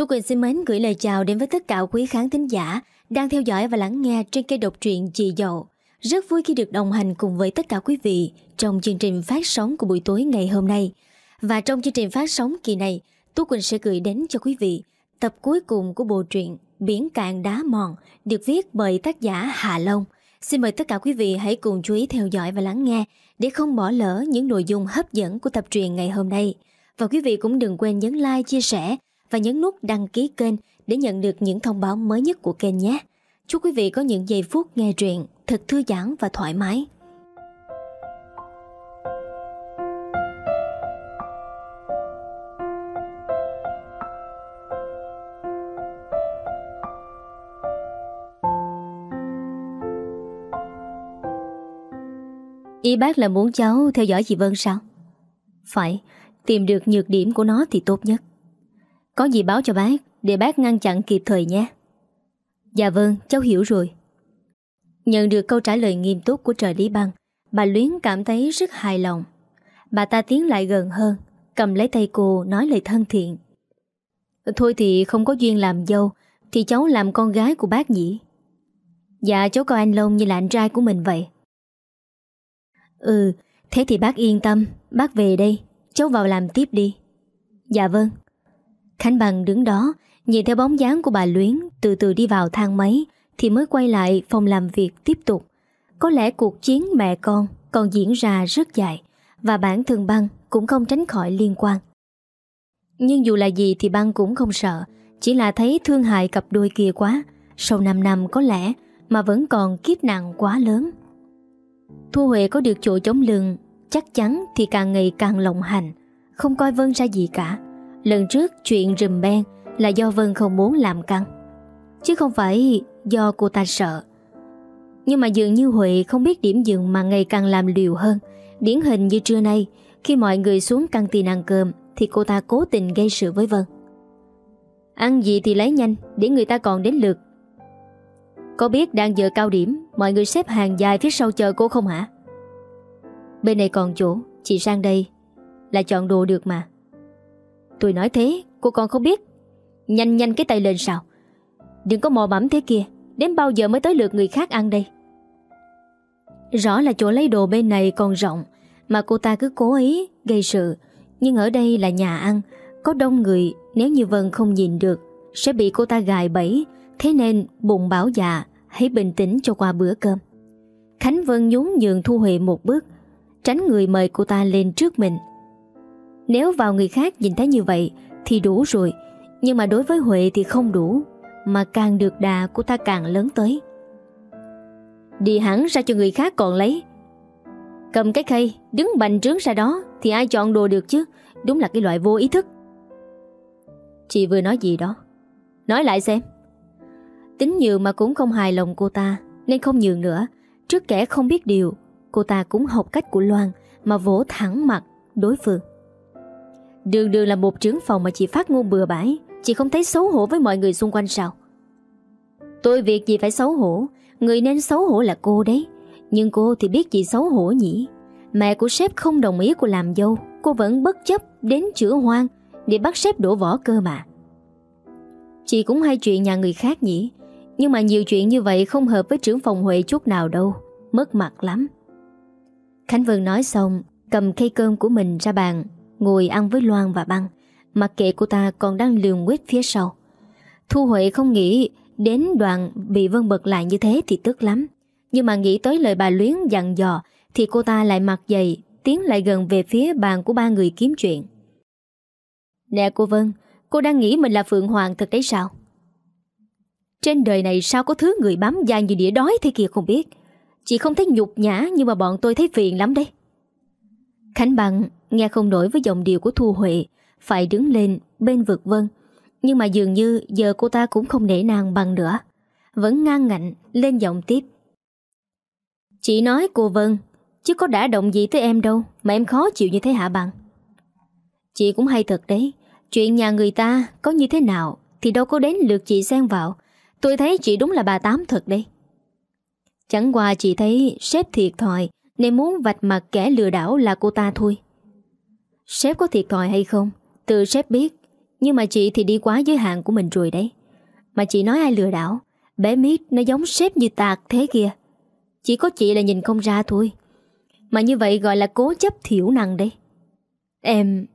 Tú Quỳnh xin mến gửi lời chào đến với tất cả quý khán thính giả đang theo dõi và lắng nghe trên kênh độc truyện Chị Dậu. Rất vui khi được đồng hành cùng với tất cả quý vị trong chương trình phát sóng của buổi tối ngày hôm nay. Và trong chương trình phát sóng kỳ này, Tú Quỳnh sẽ gửi đến cho quý vị tập cuối cùng của bộ truyện Biển Cạn Đá Mòn được viết bởi tác giả Hà Long. Xin mời tất cả quý vị hãy cùng chú ý theo dõi và lắng nghe để không bỏ lỡ những nội dung hấp dẫn của tập truyện ngày hôm nay. Và quý vị cũng đừng quên nhấn like, chia sẻ và nhấn nút đăng ký kênh để nhận được những thông báo mới nhất của kênh nhé. Chúc quý vị có những giây phút nghe truyện thật thư giãn và thoải mái. Ý bác là muốn cháu theo dõi chị Vân sao? Phải, tìm được nhược điểm của nó thì tốt nhất. Có gì báo cho bác, Để bác ngăn chặn kịp thời nhé. Dạ vâng cháu hiểu rồi. Nhận được câu trả lời nghiêm túc của trợ lý băng, Bà Luyến cảm thấy rất hài lòng. Bà ta tiến lại gần hơn, Cầm lấy tay cô, nói lời thân thiện. Thôi thì không có duyên làm dâu, Thì cháu làm con gái của bác nhỉ? Dạ cháu coi anh Long như là anh trai của mình vậy. Ừ Thế thì bác yên tâm, Bác về đây, Cháu vào làm tiếp đi. Dạ vâng. Khánh Bằng đứng đó, Nhìn theo bóng dáng của bà Luyến, Từ từ đi vào thang máy, Thì mới quay lại phòng làm việc tiếp tục. Có lẽ cuộc chiến mẹ con Còn diễn ra rất dài, Và bản thân băng cũng không tránh khỏi liên quan. Nhưng dù là gì thì băng cũng không sợ, Chỉ là thấy thương hại cặp đôi kia quá. Sau 5 năm có lẽ Mà vẫn còn kiếp nặng quá lớn. Thu Huệ có được chỗ chống lưng, Chắc chắn thì càng ngày càng lộng hành, Không coi Vân ra gì cả. Lần trước chuyện rùm ben là do Vân không muốn làm căng, Chứ không phải do cô ta sợ. Nhưng mà dường như Huệ không biết điểm dừng mà ngày càng làm liều hơn. Điển hình như trưa nay, Khi mọi người xuống căng tin ăn cơm, Thì cô ta cố tình gây sự với Vân. Ăn gì thì lấy nhanh, Để người ta còn đến lượt. Có biết đang giờ cao điểm, Mọi người xếp hàng dài phía sau chờ cô không hả? Bên này còn chỗ, Chị sang đây Là chọn đồ được mà. Tôi nói thế, cô còn không biết. Nhanh nhanh cái tay lên sao. Đừng có mò mẫm thế kia, Đến bao giờ mới tới lượt người khác ăn đây? Rõ là chỗ lấy đồ bên này còn rộng, Mà cô ta cứ cố ý gây sự. Nhưng ở đây là nhà ăn, Có đông người, Nếu như Vân không nhìn được, Sẽ bị cô ta gài bẫy. Thế nên bụng bảo dạ Hãy bình tĩnh cho qua bữa cơm. Khánh Vân nhún nhường Thu Huệ một bước, Tránh người mời cô ta lên trước mình nếu vào người khác nhìn thấy như vậy Thì đủ rồi, Nhưng mà đối với Huệ thì không đủ, Mà càng được đà của ta càng lớn tới. Đi hẳn ra cho người khác còn lấy. Cầm cái khay, Đứng bành trướng ra đó Thì ai chọn đồ được chứ? Đúng là cái loại vô ý thức. Chị vừa nói gì đó? Nói lại xem. Tính nhường mà cũng không hài lòng cô ta, Nên không nhường nữa. Trước kẻ không biết điều, Cô ta cũng học cách của Loan Mà vỗ thẳng mặt đối phương. Đường đường là một trưởng phòng mà chị phát ngôn bừa bãi. Chị không thấy xấu hổ với mọi người xung quanh sao? Tôi việc gì phải xấu hổ? Người nên xấu hổ là cô đấy. Nhưng cô thì biết chị xấu hổ nhỉ. Mẹ của sếp không đồng ý cô làm dâu. Cô vẫn bất chấp đến chữa hoang Để bắt sếp đổ vỏ cơ mà. Chị cũng hay chuyện nhà người khác nhỉ. Nhưng mà nhiều chuyện như vậy Không hợp với trưởng phòng Huệ chút nào đâu. Mất mặt lắm. Khánh Vân nói xong, Cầm cây cơm của mình ra bàn. Ngồi ăn với Loan và Băng, Mặc kệ cô ta còn đang lường nguyết phía sau. Thu Huệ không nghĩ Đến đoạn bị Vân bật lại như thế Thì tức lắm. Nhưng mà nghĩ tới lời bà Luyến dặn dò Thì cô ta lại mặt dày, Tiến lại gần về phía bàn của ba người kiếm chuyện. Nè cô Vân, Cô đang nghĩ mình là Phượng Hoàng thật đấy sao? Trên đời này sao có thứ người bám da như đĩa đói thế kia không biết? Chị không thấy nhục nhã Nhưng mà bọn tôi thấy phiền lắm đấy. Khánh Bằng Nghe không nổi với giọng điệu của Thu Huệ, Phải đứng lên, bên vực vân. Nhưng mà dường như giờ cô ta cũng không nể nàng bằng nữa. Vẫn ngang ngạnh, lên giọng tiếp. Chị nói, cô Vân, Chứ có đã động gì tới em đâu, Mà em khó chịu như thế hả bằng Chị cũng hay thật đấy. Chuyện nhà người ta có như thế nào Thì đâu có đến lượt chị xen vào. Tôi thấy chị đúng là bà Tám thật đấy. Chẳng qua chị thấy sếp thiệt thòi, Nên muốn vạch mặt kẻ lừa đảo là cô ta thôi. Sếp có thiệt thòi hay không? Từ sếp biết, Nhưng mà chị thì đi quá giới hạn của mình rồi đấy. Mà chị nói ai lừa đảo? Bé Mít nó giống sếp như tạc thế kìa Chỉ có chị là nhìn không ra thôi. Mà như vậy gọi là cố chấp thiểu năng đấy. Em,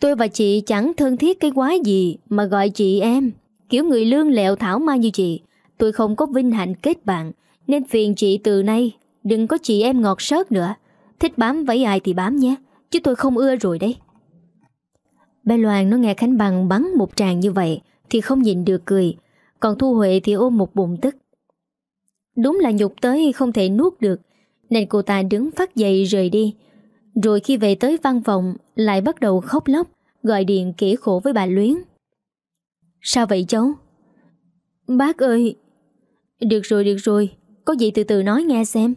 Tôi và chị chẳng thân thiết cái quái gì Mà gọi chị em. Kiểu người lương lẹo thảo mai như chị, Tôi không có vinh hạnh kết bạn, Nên phiền chị từ nay Đừng có chị em ngọt sớt nữa. Thích bám với ai thì bám nhé. Chứ tôi không ưa rồi đấy. Bé Loan nó nghe Khánh Bằng bắn một tràng như vậy Thì không nhìn được cười, Còn Thu Huệ thì ôm một bụng tức. Đúng là nhục tới không thể nuốt được, Nên cô ta đứng phát dậy rời đi. Rồi khi về tới văn phòng, Lại bắt đầu khóc lóc, Gọi điện kể khổ với bà Luyến. Sao vậy cháu? Bác ơi! Được rồi được rồi, Có gì từ từ nói nghe xem.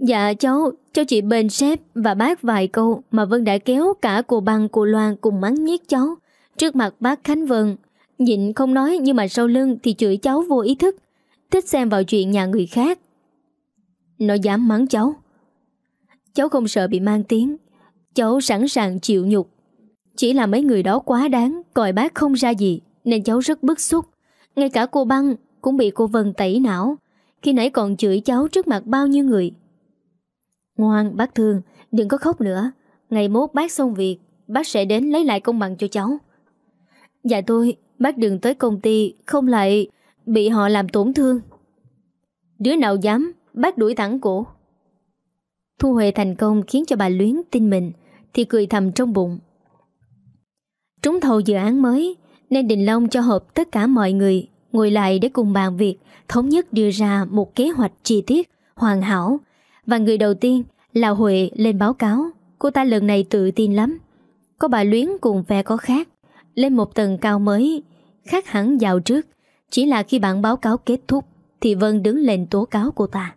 Dạ cháu Cháu chỉ bên sếp và bác vài câu Mà Vân đã kéo cả cô băng, cô Loan Cùng mắng nhiếc cháu Trước mặt bác Khánh Vân. Nhịn không nói nhưng mà sau lưng thì chửi cháu vô ý thức, Thích xem vào chuyện nhà người khác. Nó dám mắng cháu. Cháu không sợ bị mang tiếng. Cháu sẵn sàng chịu nhục. Chỉ là mấy người đó quá đáng Coi bác không ra gì, Nên cháu rất bức xúc. Ngay cả cô băng cũng bị cô Vân tẩy não. Khi nãy còn chửi cháu trước mặt bao nhiêu người Ngoan, bác thương, Đừng có khóc nữa. Ngày mốt bác xong việc, Bác sẽ đến lấy lại công bằng cho cháu. Dạ tôi, Bác đừng tới công ty, Không lại bị họ làm tổn thương. Đứa nào dám, Bác đuổi thẳng cổ. Thu Huệ thành công khiến cho bà Luyến tin mình, Thì cười thầm trong bụng. Trúng thầu dự án mới, Nên Đình Long cho hợp tất cả mọi người Ngồi lại để cùng bàn việc, Thống nhất đưa ra một kế hoạch chi tiết, Hoàn hảo và người đầu tiên là Huệ lên báo cáo. Cô ta lần này tự tin lắm. Có bà Luyến cùng phe có khác. Lên một tầng cao mới, Khác hẳn vào trước. Chỉ là khi bản báo cáo kết thúc, Thì Vân đứng lên tố cáo cô ta.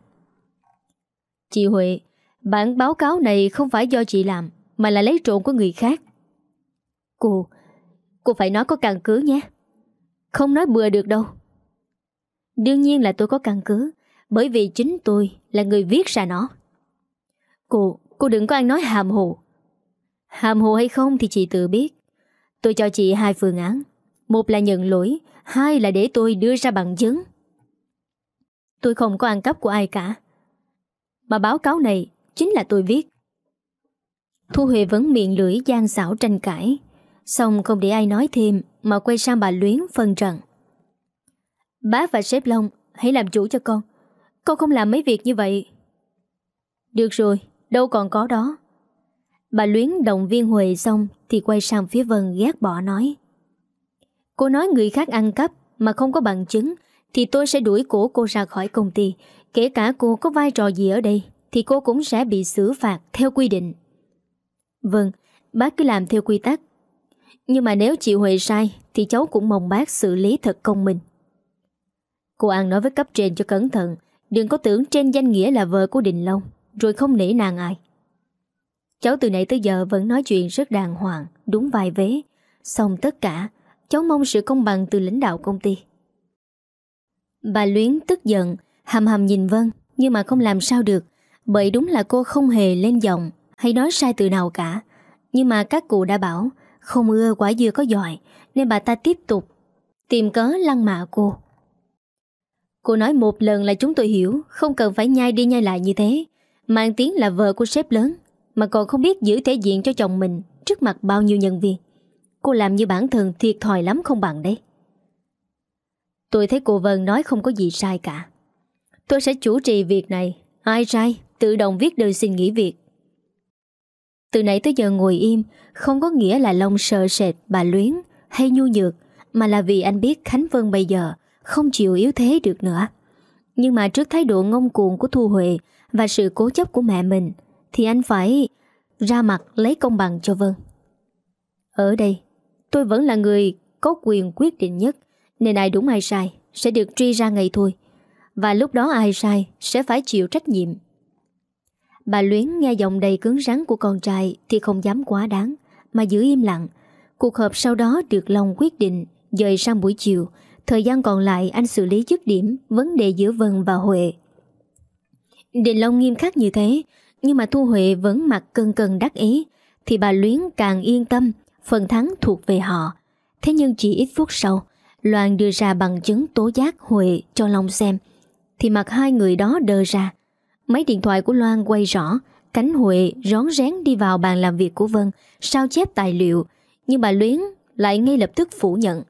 Chị Huệ, Bản báo cáo này không phải do chị làm, Mà là lấy trộn của người khác. Cô Cô phải nói có căn cứ nhé. Không nói bừa được đâu. Đương nhiên là tôi có căn cứ. Bởi vì chính tôi là người viết ra nó. Cô, cô đừng có ăn nói hàm hồ. Hàm hồ hay không thì chị tự biết. Tôi cho chị hai phương án. Một là nhận lỗi Hai là để tôi đưa ra bằng chứng. Tôi không có ăn cắp của ai cả. Mà báo cáo này Chính là tôi viết. Thu Huệ vẫn miệng lưỡi gian xảo tranh cãi. Xong không để ai nói thêm Mà quay sang bà Luyến phân trần. Bác và sếp Long Hãy làm chủ cho con. Con không làm mấy việc như vậy. Được rồi, đâu còn có đó. Bà Luyến động viên Huệ xong Thì quay sang phía Vân ghét bỏ nói. Cô nói người khác ăn cắp Mà không có bằng chứng Thì tôi sẽ đuổi cổ cô ra khỏi công ty. Kể cả cô có vai trò gì ở đây Thì cô cũng sẽ bị xử phạt theo quy định. Vâng Bác cứ làm theo quy tắc. Nhưng mà nếu chị Huệ sai Thì cháu cũng mong bác xử lý thật công minh. Cô An nói với cấp trên cho cẩn thận Đừng có tưởng trên danh nghĩa là vợ của Đình Long, Rồi không nể nàng ai. Cháu từ nãy tới giờ vẫn nói chuyện rất đàng hoàng, Đúng vài vế. Xong tất cả, Cháu mong sự công bằng từ lãnh đạo công ty. Bà Luyến tức giận Hầm hầm nhìn Vân, Nhưng mà không làm sao được. Bởi đúng là cô không hề lên giọng, Hay nói sai từ nào cả. Nhưng mà các cụ đã bảo, Không ưa quả dưa có giỏi, Nên bà ta tiếp tục. Tìm cớ lăng mạ cô. Cô nói một lần là chúng tôi hiểu, Không cần phải nhai đi nhai lại như thế. Mang tiếng là vợ của sếp lớn, Mà còn không biết giữ thể diện cho chồng mình Trước mặt bao nhiêu nhân viên. Cô làm như bản thân thiệt thòi lắm không bằng đấy. Tôi thấy cô Vân nói không có gì sai cả. Tôi sẽ chủ trì việc này. Ai sai? Tự động viết đơn xin nghỉ việc. Từ nãy tới giờ ngồi im, Không có nghĩa là Long sợ sệt Bà luyến hay nhu nhược, Mà là vì anh biết Khánh Vân bây giờ không chịu yếu thế được nữa. Nhưng mà trước thái độ ngông cuồng của Thu Huệ Và sự cố chấp của mẹ mình, Thì anh phải ra mặt lấy công bằng cho Vân. Ở đây, Tôi vẫn là người có quyền quyết định nhất, Nên ai đúng ai sai Sẽ được truy ra ngày thôi. Và lúc đó ai sai sẽ phải chịu trách nhiệm. Bà Luyến nghe giọng đầy cứng rắn của con trai Thì không dám quá đáng, Mà giữ im lặng. Cuộc họp sau đó được lòng quyết định Dời sang buổi chiều Thời gian còn lại, anh xử lý dứt điểm Vấn đề giữa Vân và Huệ. Đình Long nghiêm khắc như thế, Nhưng mà Thu Huệ vẫn mặt cân cân đắc ý, Thì bà Luyến càng yên tâm, Phần thắng thuộc về họ. Thế nhưng chỉ ít phút sau, Loan đưa ra bằng chứng tố giác Huệ cho Long xem, Thì mặt hai người đó đờ ra. Máy điện thoại của Loan quay rõ, Cánh Huệ rón rén đi vào bàn làm việc của Vân, Sao chép tài liệu, Nhưng bà Luyến lại ngay lập tức phủ nhận.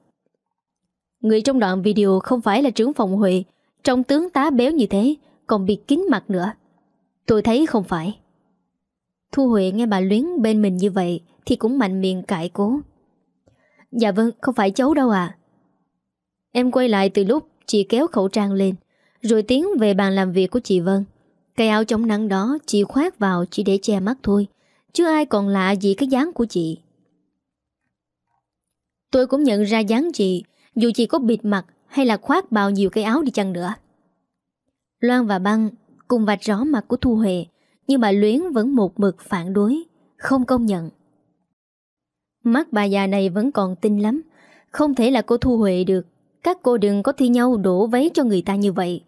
Người trong đoạn video không phải là trưởng phòng Huệ. Trong tướng tá béo như thế, Còn bị kín mặt nữa. Tôi thấy không phải. Thu Huệ nghe bà Luyến bên mình như vậy Thì cũng mạnh miệng cãi cố. Dạ vâng không phải cháu đâu à Em quay lại từ lúc chị kéo khẩu trang lên, Rồi tiến về bàn làm việc của chị Vân. Cây áo chống nắng đó chị khoác vào chỉ để che mắt thôi, Chứ ai còn lạ gì cái dáng của chị. Tôi cũng nhận ra dáng chị dù chị có bịt mặt hay là khoác bao nhiêu cái áo đi chăng nữa. Loan và Băng cùng vạch rõ mặt của Thu Huệ, Nhưng bà Luyến vẫn một mực phản đối, Không công nhận. Mắt bà già này vẫn còn tin lắm, Không thể là cô Thu Huệ được. Các cô đừng có thi nhau đổ váy cho người ta như vậy.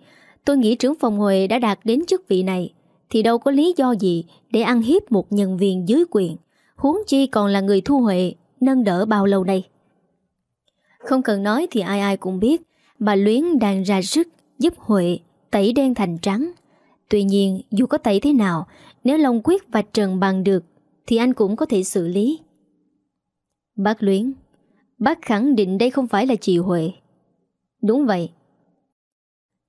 Tôi nghĩ trưởng phòng Huệ đã đạt đến chức vị này, Thì đâu có lý do gì Để ăn hiếp một nhân viên dưới quyền. Huống chi còn là người Thu Huệ, Nâng đỡ bao lâu đây? Không cần nói thì ai ai cũng biết, Bà Luyến đang ra sức Giúp Huệ tẩy đen thành trắng. Tuy nhiên, dù có tẩy thế nào, Nếu Long Quyết và Trần bằng được, Thì anh cũng có thể xử lý. Bác Luyến, Bác khẳng định đây không phải là chị Huệ. Đúng vậy.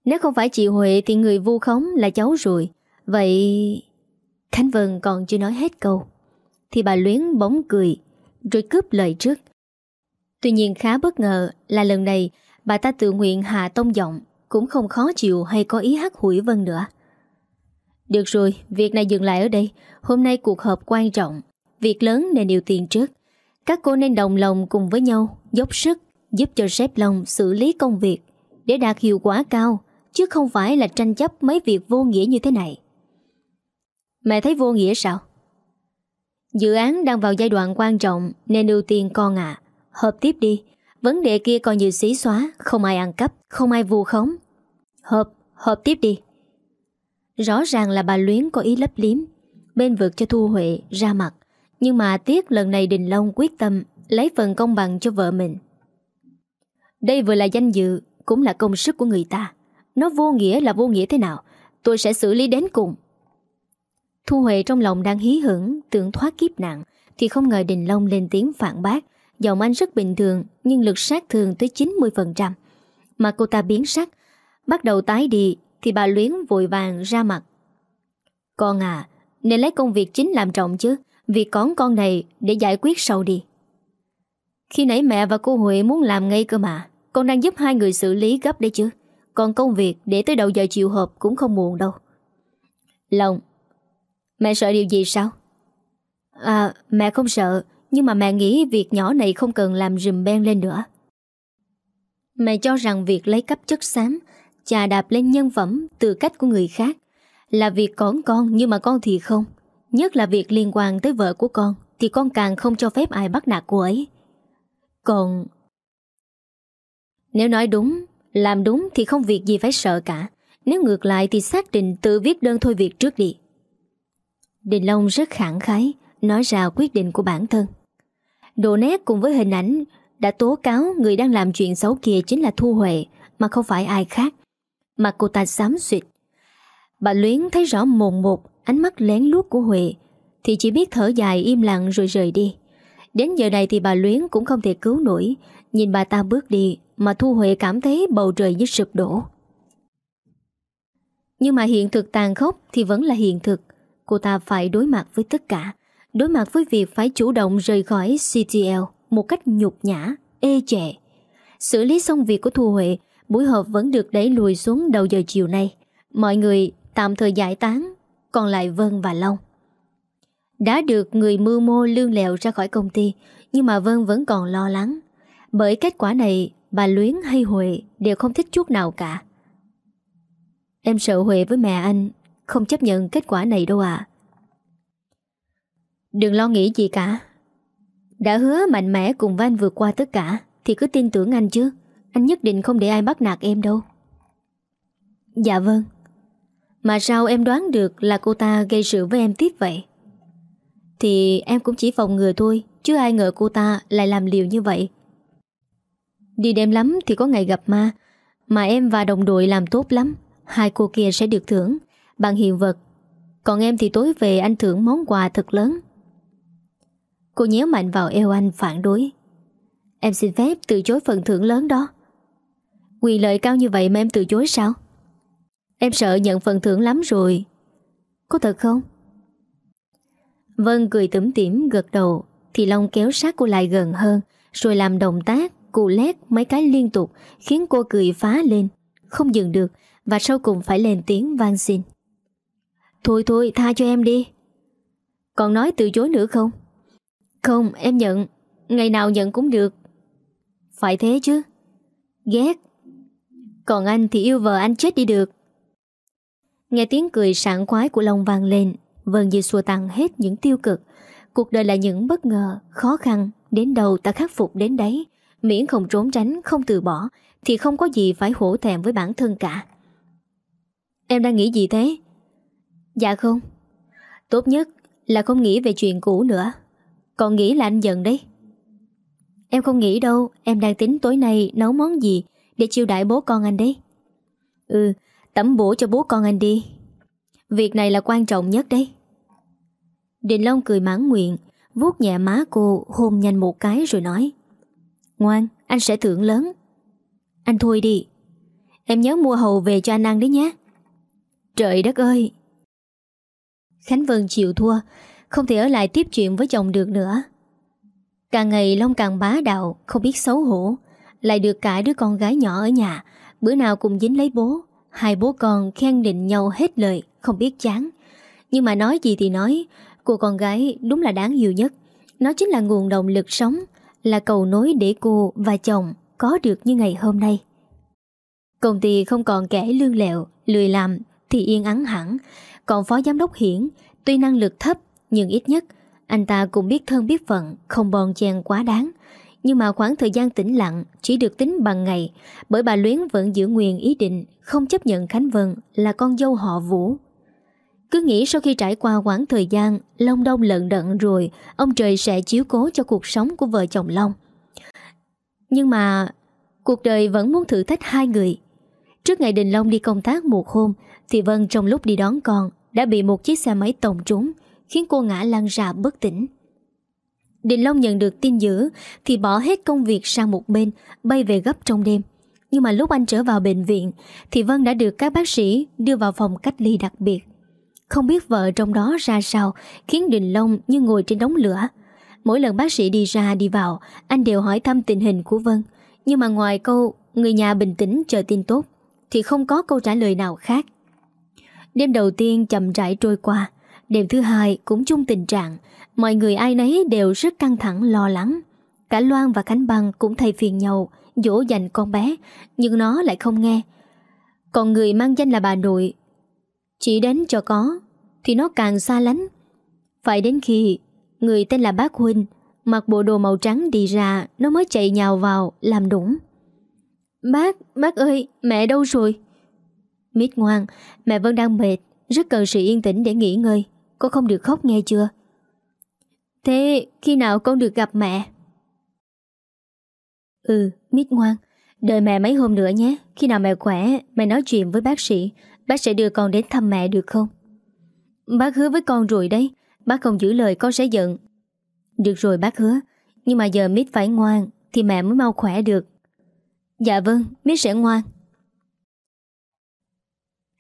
Nếu không phải chị Huệ Thì người vu khống là cháu rồi. Vậy, Khánh Vân còn chưa nói hết câu. Thì bà Luyến bóng cười, Rồi cướp lời trước. Tuy nhiên khá bất ngờ là lần này Bà ta tự nguyện hạ tông giọng, Cũng không khó chịu hay có ý hắt hủi Vân nữa. Được rồi, Việc này dừng lại ở đây. Hôm nay cuộc họp quan trọng, Việc lớn nên điều tiền trước. Các cô nên đồng lòng cùng với nhau, Dốc sức, giúp cho sếp Long xử lý công việc Để đạt hiệu quả cao, Chứ không phải là tranh chấp mấy việc vô nghĩa như thế này. Mẹ thấy vô nghĩa sao? Dự án đang vào giai đoạn quan trọng Nên ưu tiên con à Hợp tiếp đi Vấn đề kia còn nhiều xí xóa Không ai ăn cắp Không ai vu khống Hợp, hợp tiếp đi Rõ ràng là bà Luyến có ý lấp liếm Bên vực cho Thu Huệ ra mặt nhưng mà tiếc lần này Đình Long quyết tâm lấy phần công bằng cho vợ mình. Đây vừa là danh dự, cũng là công sức của người ta. Nó vô nghĩa là vô nghĩa thế nào, tôi sẽ xử lý đến cùng. Thu Huệ trong lòng đang hí hửng, tưởng thoát kiếp nạn, thì không ngờ Đình Long lên tiếng phản bác. Giọng anh rất bình thường, nhưng lực sát thường tới 90%. Mà cô ta biến sắc, bắt đầu tái đi, thì bà Luyến vội vàng ra mặt. Con à, nên lấy công việc chính làm trọng chứ, Việc con con này để giải quyết sau đi Khi nãy mẹ và cô Huệ muốn làm ngay cơ mà Con đang giúp hai người xử lý gấp đấy chứ Còn công việc để tới đầu giờ chiều họp cũng không muộn đâu Lòng Mẹ sợ điều gì sao? À mẹ không sợ nhưng mà mẹ nghĩ việc nhỏ này không cần làm rùm ben lên nữa. Mẹ cho rằng việc lấy cắp chất xám, Chà đạp lên nhân phẩm từ cách của người khác Là việc con con nhưng mà con thì không. Nhất là việc liên quan tới vợ của con Thì con càng không cho phép ai bắt nạt cô ấy. Còn Nếu nói đúng, Làm đúng thì không việc gì phải sợ cả. Nếu ngược lại thì xác định tự viết đơn thôi việc trước đi. Đình Long rất khẳng khái, Nói ra quyết định của bản thân. Đồ nét cùng với hình ảnh Đã tố cáo người đang làm chuyện xấu kia Chính là Thu Huệ Mà không phải ai khác Mặt cô ta xám xịt. Bà Luyến thấy rõ mồn một ánh mắt lén lút của Huệ thì chỉ biết thở dài im lặng rồi rời đi. Đến giờ này thì bà Luyến cũng không thể cứu nổi, nhìn bà ta bước đi mà Thu Huệ cảm thấy bầu trời như sụp đổ. Nhưng mà hiện thực tàn khốc thì vẫn là hiện thực. Cô ta phải đối mặt với tất cả, đối mặt với việc phải chủ động rời khỏi CTL một cách nhục nhã, ê chệ. Xử lý xong việc của Thu Huệ, buổi họp vẫn được đẩy lùi xuống đầu giờ chiều nay. Mọi người tạm thời giải tán còn lại Vân và Long. Đã được người mưu mô lương lẹo ra khỏi công ty, nhưng mà Vân vẫn còn lo lắng. Bởi kết quả này, bà Luyến hay Huệ đều không thích chút nào cả. Em sợ Huệ với mẹ anh không chấp nhận kết quả này đâu à. Đừng lo nghĩ gì cả. Đã hứa mạnh mẽ cùng với anh vượt qua tất cả, thì cứ tin tưởng anh chứ. Anh nhất định không để ai bắt nạt em đâu. Dạ vâng. Mà sao em đoán được là cô ta gây sự với em tiếp vậy? Thì em cũng chỉ phòng ngừa thôi Chứ ai ngờ cô ta lại làm liều như vậy Đi đêm lắm thì có ngày gặp ma Mà em và đồng đội làm tốt lắm Hai cô kia sẽ được thưởng Bằng hiện vật Còn em thì tối về anh thưởng món quà thật lớn Cô nhéo mạnh vào eo anh phản đối. Em xin phép từ chối phần thưởng lớn đó. Quyền lợi cao như vậy mà em từ chối sao? Em sợ nhận phần thưởng lắm rồi. Có thật không? Vân cười tủm tỉm, gật đầu, Thì Long kéo sát cô lại gần hơn, Rồi làm động tác Cụ lét mấy cái liên tục, Khiến cô cười phá lên. Không dừng được, Và sau cùng phải lên tiếng van xin. Thôi thôi, tha cho em đi. Còn nói từ chối nữa không? Không em nhận. Ngày nào nhận cũng được. Phải thế chứ. Ghét. Còn anh thì yêu vợ anh chết đi được. Nghe tiếng cười sảng khoái của Long vang lên Vân Di xua tan hết những tiêu cực. Cuộc đời là những bất ngờ, khó khăn Đến đâu ta khắc phục đến đấy. Miễn không trốn tránh, không từ bỏ Thì không có gì phải hổ thẹn với bản thân cả. Em đang nghĩ gì thế? Dạ không. Tốt nhất là không nghĩ về chuyện cũ nữa. Còn nghĩ là anh giận đấy. Em không nghĩ đâu, Em đang tính tối nay nấu món gì Để chiêu đãi bố con anh đấy. Ừ Tẩm bổ cho bố con anh đi. Việc này là quan trọng nhất đấy. Đình Long cười mãn nguyện, vuốt nhẹ má cô, hôn nhanh một cái rồi nói. Ngoan, anh sẽ thưởng lớn. Anh thôi đi. Em nhớ mua hầu về cho anh ăn đấy nhé. Trời đất ơi! Khánh Vân chịu thua. Không thể ở lại tiếp chuyện với chồng được nữa. Càng ngày Long càng bá đạo, Không biết xấu hổ. Lại được cả đứa con gái nhỏ ở nhà, Bữa nào cùng dính lấy bố. Hai bố con khen định nhau hết lời, Không biết chán. Nhưng mà nói gì thì nói, Cô con gái đúng là đáng yêu nhất. Nó chính là nguồn động lực sống, Là cầu nối để cô và chồng Có được như ngày hôm nay. Công ty không còn kẻ lương lẹo, Lười làm thì yên ắng hẳn. Còn phó giám đốc Hiển, Tuy năng lực thấp nhưng ít nhất, Anh ta cũng biết thân biết phận, Không bon chen quá đáng nhưng mà khoảng thời gian tĩnh lặng chỉ được tính bằng ngày, bởi bà Luyến vẫn giữ nguyên ý định không chấp nhận Khánh Vân là con dâu họ Vũ. Cứ nghĩ sau khi trải qua quãng thời gian, Long đông lận đận rồi, ông trời sẽ chiếu cố cho cuộc sống của vợ chồng Long. Nhưng mà cuộc đời vẫn muốn thử thách hai người. Trước ngày Đình Long đi công tác một hôm, thì Vân trong lúc đi đón con đã bị một chiếc xe máy tông trúng khiến cô ngã lăn ra bất tỉnh. Đình Long nhận được tin dữ thì bỏ hết công việc sang một bên, bay về gấp trong đêm. Nhưng mà lúc anh trở vào bệnh viện thì Vân đã được các bác sĩ đưa vào phòng cách ly đặc biệt. Không biết vợ trong đó ra sao khiến Đình Long như ngồi trên đống lửa. Mỗi lần bác sĩ đi ra đi vào, anh đều hỏi thăm tình hình của Vân. Nhưng mà ngoài câu người nhà bình tĩnh chờ tin tốt thì không có câu trả lời nào khác. Đêm đầu tiên chậm rãi trôi qua, đêm thứ hai cũng chung tình trạng. Mọi người ai nấy đều rất căng thẳng lo lắng. Cả Loan và Khánh Băng cũng thay phiền nhau Dỗ dành con bé Nhưng nó lại không nghe. Còn người mang danh là bà nội Chỉ đến cho có Thì nó càng xa lánh. Phải đến khi Người tên là bác Huynh Mặc bộ đồ màu trắng đi ra Nó mới chạy nhào vào làm đúng Bác, bác ơi Mẹ đâu rồi? Mít ngoan, mẹ vẫn đang mệt Rất cần sự yên tĩnh để nghỉ ngơi. Con không được khóc nghe chưa? Thế khi nào con được gặp mẹ? Ừ, mít ngoan Đợi mẹ mấy hôm nữa nhé. Khi nào mẹ khỏe Mẹ nói chuyện với bác sĩ. Bác sẽ đưa con đến thăm mẹ được không? Bác hứa với con rồi đấy. Bác không giữ lời con sẽ giận. Được rồi bác hứa. Nhưng mà giờ mít phải ngoan Thì mẹ mới mau khỏe được. Dạ vâng, mít sẽ ngoan.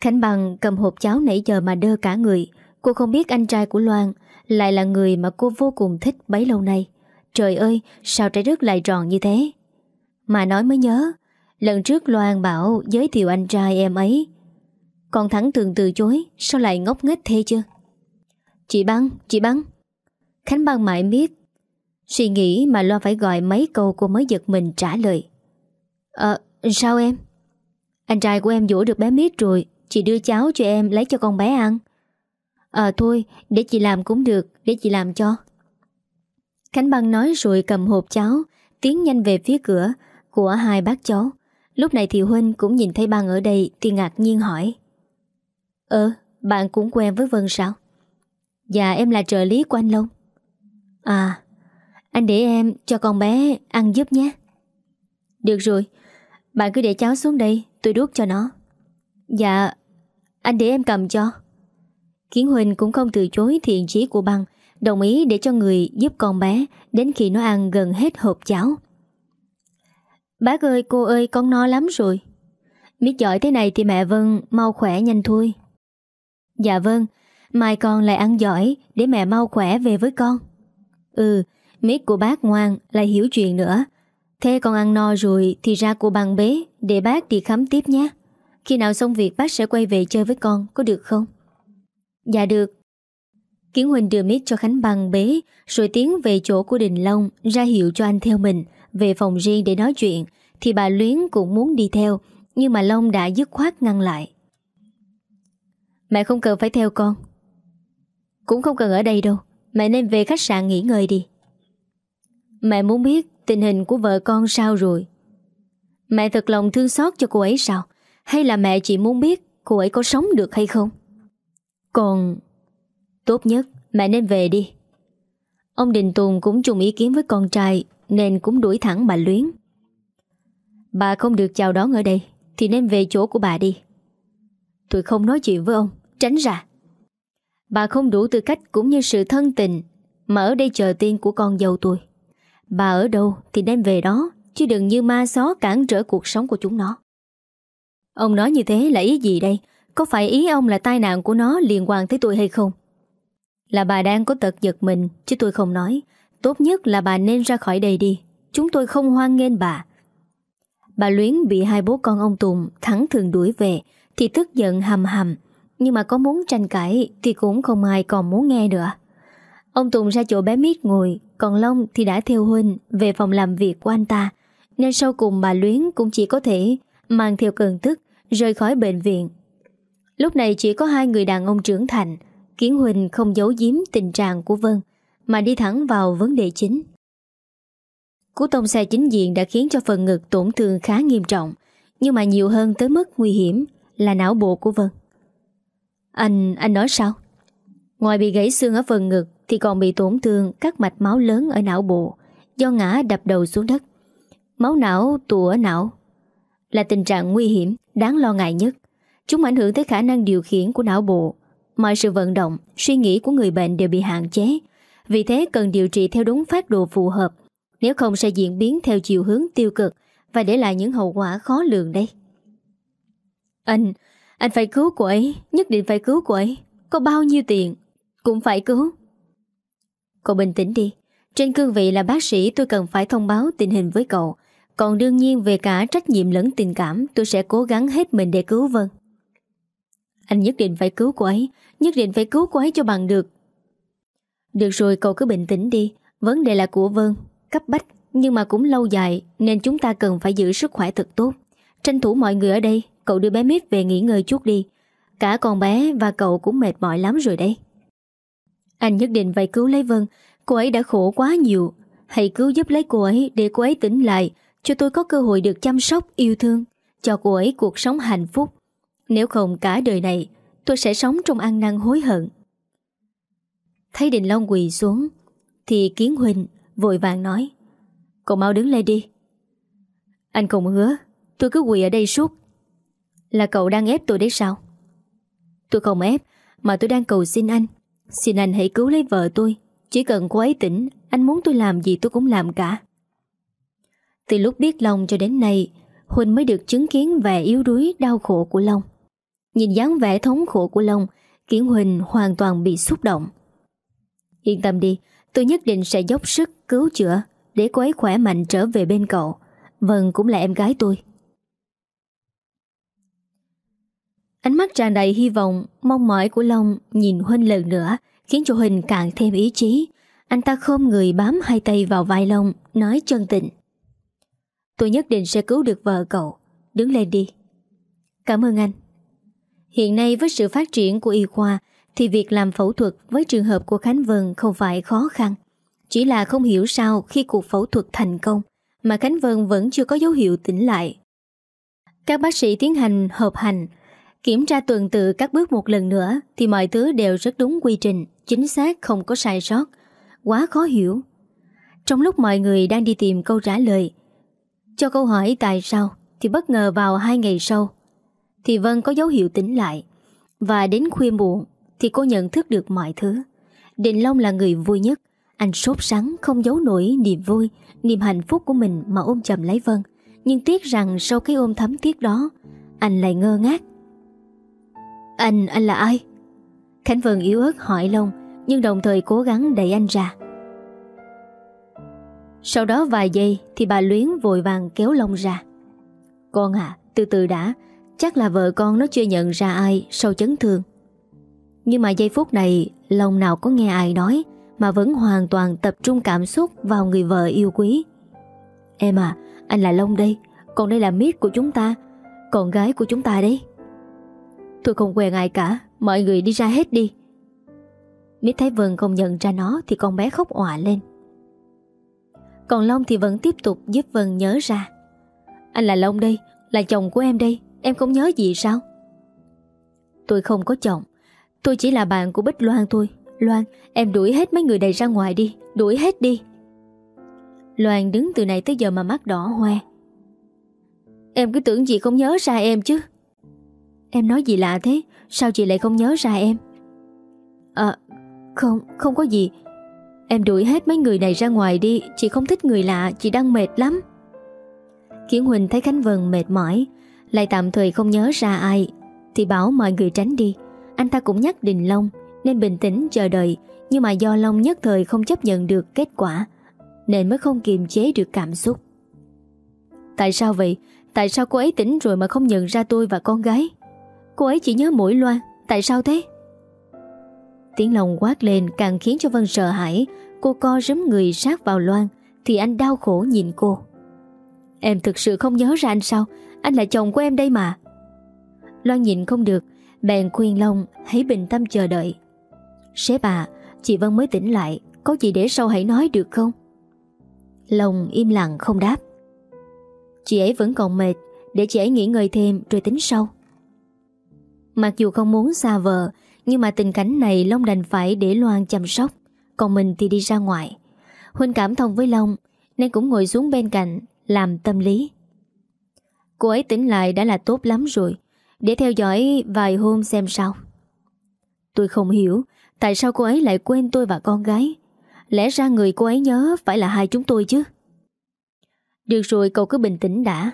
Khánh Bằng cầm hộp cháo nãy giờ mà đơ cả người. Cô không biết anh trai của Loan lại là người mà cô vô cùng thích bấy lâu nay. Trời ơi sao trái đất lại tròn như thế? Mà nói mới nhớ Lần trước Loan bảo giới thiệu anh trai em ấy Còn Thắng thường từ chối Sao lại ngốc nghếch thế chứ? Chị Băng, chị Băng. Khánh Băng mãi biết Suy nghĩ mà Loan phải gọi mấy câu cô mới giật mình trả lời. Ờ, sao em? Anh trai của em dỗ được bé Mít rồi Chị đưa cháu cho em lấy cho con bé ăn. Ờ thôi, để chị làm cũng được, Để chị làm cho. Khánh Băng nói rồi cầm hộp cháo, Tiến nhanh về phía cửa Của hai bác cháu. Lúc này thì Huynh cũng nhìn thấy Băng ở đây Thì ngạc nhiên hỏi. Ờ bạn cũng quen với Vân sao? Dạ em là trợ lý của anh Long. À Anh để em cho con bé ăn giúp nhé. Được rồi, Bạn cứ để cháu xuống đây, Tôi đút cho nó. Dạ Anh để em cầm cho. Kiến Huỳnh cũng không từ chối thiện chí của băng Đồng ý để cho người giúp con bé Đến khi nó ăn gần hết hộp cháo. Bác ơi, cô ơi, con no lắm rồi. Biết giỏi thế này thì mẹ Vân mau khỏe nhanh thôi. Dạ vâng Mai con lại ăn giỏi Để mẹ mau khỏe về với con. Ừ Miết của bác ngoan lại hiểu chuyện nữa. Thế con ăn no rồi Thì ra cô bằng bế Để bác đi khám tiếp nhé. Khi nào xong việc bác sẽ quay về chơi với con, Có được không? Dạ được. Kiến Huỳnh đưa miết cho Khánh bằng bế, Rồi tiến về chỗ của Đình Long, Ra hiệu cho anh theo mình, Về phòng riêng để nói chuyện. Thì bà Luyến cũng muốn đi theo, Nhưng mà Long đã dứt khoát ngăn lại. Mẹ không cần phải theo con. Cũng không cần ở đây đâu. Mẹ nên về khách sạn nghỉ ngơi đi. Mẹ muốn biết tình hình của vợ con sao rồi? Mẹ thật lòng thương xót cho cô ấy sao? Hay là mẹ chỉ muốn biết Cô ấy có sống được hay không? Còn Tốt nhất mẹ nên về đi. Ông Đình Tùng cũng chung ý kiến với con trai Nên cũng đuổi thẳng bà Luyến. Bà không được chào đón ở đây Thì nên về chỗ của bà đi. Tôi không nói chuyện với ông, Tránh ra. Bà không đủ tư cách cũng như sự thân tình Mà ở đây chờ tiên của con dâu tôi. Bà ở đâu thì đem về đó, Chứ đừng như ma xó cản trở cuộc sống của chúng nó. Ông nói như thế là ý gì đây? Có phải ý ông là tai nạn của nó liên quan tới tôi hay không? Là bà đang có tật giật mình, Chứ tôi không nói. Tốt nhất là bà nên ra khỏi đây đi. Chúng tôi không hoan nghênh bà. Bà Luyến bị hai bố con ông Tùng thẳng thường đuổi về, Thì tức giận hầm hầm. Nhưng mà có muốn tranh cãi Thì cũng không ai còn muốn nghe nữa. Ông Tùng ra chỗ bé Mít ngồi, Còn Long thì đã theo Huynh Về phòng làm việc của anh ta. Nên sau cùng bà Luyến cũng chỉ có thể Mang theo cơn tức Rời khỏi bệnh viện Lúc này chỉ có hai người đàn ông trưởng thành Kiến Huỳnh không giấu giếm tình trạng của Vân Mà đi thẳng vào vấn đề chính. Cú tông xe chính diện đã khiến cho phần ngực tổn thương khá nghiêm trọng Nhưng mà nhiều hơn tới mức nguy hiểm Là não bộ của Vân. Anh, anh nói sao? Ngoài bị gãy xương ở phần ngực Thì còn bị tổn thương các mạch máu lớn ở não bộ Do ngã đập đầu xuống đất. Máu não tụ ở não Là tình trạng nguy hiểm Đáng lo ngại nhất. Chúng ảnh hưởng tới khả năng điều khiển của não bộ. Mọi sự vận động, suy nghĩ của người bệnh đều bị hạn chế. Vì thế cần điều trị theo đúng phát đồ phù hợp. Nếu không sẽ diễn biến theo chiều hướng tiêu cực Và để lại những hậu quả khó lường đây Anh, anh phải cứu cô ấy Nhất định phải cứu cô ấy. Có bao nhiêu tiền Cũng phải cứu. Cậu bình tĩnh đi. Trên cương vị là bác sĩ tôi cần phải thông báo tình hình với cậu. Còn đương nhiên về cả trách nhiệm lẫn tình cảm Tôi sẽ cố gắng hết mình để cứu Vân. Anh nhất định phải cứu cô ấy Nhất định phải cứu cô ấy cho bằng được. Được rồi cậu cứ bình tĩnh đi. Vấn đề là của Vân Cấp bách nhưng mà cũng lâu dài Nên chúng ta cần phải giữ sức khỏe thật tốt. Tranh thủ mọi người ở đây Cậu đưa bé Mít về nghỉ ngơi chút đi. Cả con bé và cậu cũng mệt mỏi lắm rồi đây Anh nhất định phải cứu lấy Vân. Cô ấy đã khổ quá nhiều. Hãy cứu giúp lấy cô ấy để cô ấy tỉnh lại Cho tôi có cơ hội được chăm sóc, yêu thương Cho cô ấy cuộc sống hạnh phúc. Nếu không cả đời này, Tôi sẽ sống trong ăn năn hối hận. Thấy Đình Long quỳ xuống, Thì Kiến Huỳnh vội vàng nói, Cậu mau đứng lên đi. Anh không hứa, Tôi cứ quỳ ở đây suốt. Là cậu đang ép tôi đấy sao? Tôi không ép, Mà tôi đang cầu xin anh. Xin anh hãy cứu lấy vợ tôi. Chỉ cần cô ấy tỉnh, Anh muốn tôi làm gì tôi cũng làm cả. Từ lúc biết Long cho đến nay, Huỳnh mới được chứng kiến vẻ yếu đuối, đau khổ của Long. Nhìn dáng vẻ thống khổ của Long, Kiến Huỳnh hoàn toàn bị xúc động. Yên tâm đi, Tôi nhất định sẽ dốc sức cứu chữa Để cô ấy khỏe mạnh trở về bên cậu. Vân cũng là em gái tôi. Ánh mắt tràn đầy hy vọng, Mong mỏi của Long nhìn Huỳnh lần nữa, Khiến cho Huỳnh càng thêm ý chí. Anh ta khom người bám hai tay vào vai Long, Nói chân tình. Tôi nhất định sẽ cứu được vợ cậu. Đứng lên đi. Cảm ơn anh. Hiện nay với sự phát triển của y khoa Thì việc làm phẫu thuật với trường hợp của Khánh Vân không phải khó khăn. Chỉ là không hiểu sao khi cuộc phẫu thuật thành công Mà Khánh Vân vẫn chưa có dấu hiệu tỉnh lại. Các bác sĩ tiến hành hợp hành, Kiểm tra tuần tự các bước một lần nữa Thì mọi thứ đều rất đúng quy trình, Chính xác, không có sai sót, Quá khó hiểu. Trong lúc mọi người đang đi tìm câu trả lời, Cho câu hỏi tại sao Thì bất ngờ vào hai ngày sau thì Vân có dấu hiệu tỉnh lại. Và đến khuya muộn Thì cô nhận thức được mọi thứ. Định Long là người vui nhất. Anh sốt sắng không giấu nổi niềm vui Niềm hạnh phúc của mình mà ôm chầm lấy Vân. Nhưng tiếc rằng sau cái ôm thấm thiết đó Anh lại ngơ ngác. Anh, anh là ai? Khánh Vân yếu ớt hỏi Long Nhưng đồng thời cố gắng đẩy anh ra. Sau đó vài giây Thì bà Luyến vội vàng kéo Long ra. Con à, từ từ đã Chắc là vợ con nó chưa nhận ra ai Sau chấn thương. Nhưng mà giây phút này Long nào có nghe ai nói Mà vẫn hoàn toàn tập trung cảm xúc Vào người vợ yêu quý. Em à, anh là Long đây Còn đây là Mít của chúng ta Con gái của chúng ta đấy. Tôi không quen ai cả Mọi người đi ra hết đi. Mít thấy Vân không nhận ra nó Thì con bé khóc òa lên. Còn Long thì vẫn tiếp tục giúp Vân nhớ ra. Anh là Long đây Là chồng của em đây Em không nhớ gì sao? Tôi không có chồng. Tôi chỉ là bạn của Bích Loan thôi. Loan, em đuổi hết mấy người này ra ngoài đi. Đuổi hết đi. Loan đứng từ này tới giờ mà mắt đỏ hoe. Em cứ tưởng chị không nhớ ra em chứ. Em nói gì lạ thế? Sao chị lại không nhớ ra em? À không không có gì. Em đuổi hết mấy người này ra ngoài đi. Chị không thích người lạ, Chị đang mệt lắm. Kiến Huỳnh thấy Khánh Vân mệt mỏi. Lại tạm thời không nhớ ra ai, Thì bảo mọi người tránh đi. Anh ta cũng nhắc Đình Long, Nên bình tĩnh chờ đợi, Nhưng mà do Long nhất thời không chấp nhận được kết quả, Nên mới không kiềm chế được cảm xúc. Tại sao vậy? Tại sao cô ấy tỉnh rồi mà không nhận ra tôi và con gái? Cô ấy chỉ nhớ mỗi Loan Tại sao thế? Tiếng lòng quát lên càng khiến cho Vân sợ hãi. Cô co rúm người sát vào Loan, Thì anh đau khổ nhìn cô. Em thực sự không nhớ ra anh sao? Anh là chồng của em đây mà. Loan nhìn không được, Bèn khuyên Long hãy bình tâm chờ đợi. Sếp à Chị Vân mới tỉnh lại, Có gì để sau hãy nói được không? Long im lặng không đáp. Chị ấy vẫn còn mệt, Để chị ấy nghỉ ngơi thêm rồi tính sau. Mặc dù không muốn xa vợ Nhưng mà tình cảnh này Long đành phải để Loan chăm sóc, Còn mình thì đi ra ngoài. Huynh cảm thông với Long, Nên cũng ngồi xuống bên cạnh, Làm tâm lý. Cô ấy tỉnh lại đã là tốt lắm rồi. Để theo dõi vài hôm xem sao. Tôi không hiểu Tại sao cô ấy lại quên tôi và con gái. Lẽ ra người cô ấy nhớ Phải là hai chúng tôi chứ. Được rồi, cậu cứ bình tĩnh đã.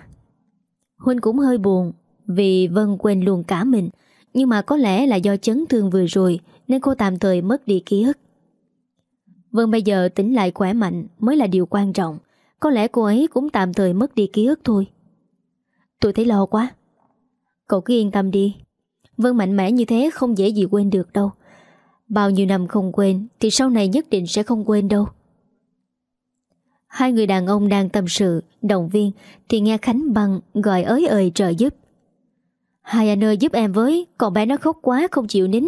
Huynh cũng hơi buồn Vì Vân quên luôn cả mình. Nhưng mà có lẽ là do chấn thương vừa rồi Nên cô tạm thời mất đi ký ức. Vân bây giờ tỉnh lại khỏe mạnh Mới là điều quan trọng. Có lẽ cô ấy cũng tạm thời mất đi ký ức thôi. Tôi thấy lo quá. Cậu cứ yên tâm đi. Vân mạnh mẽ như thế không dễ gì quên được đâu. Bao nhiêu năm không quên, Thì sau này nhất định sẽ không quên đâu. Hai người đàn ông đang tâm sự, Động viên, Thì nghe Khánh Băng gọi ới ời trợ giúp. Hai anh ơi, giúp em với Còn bé nó khóc quá, không chịu nín.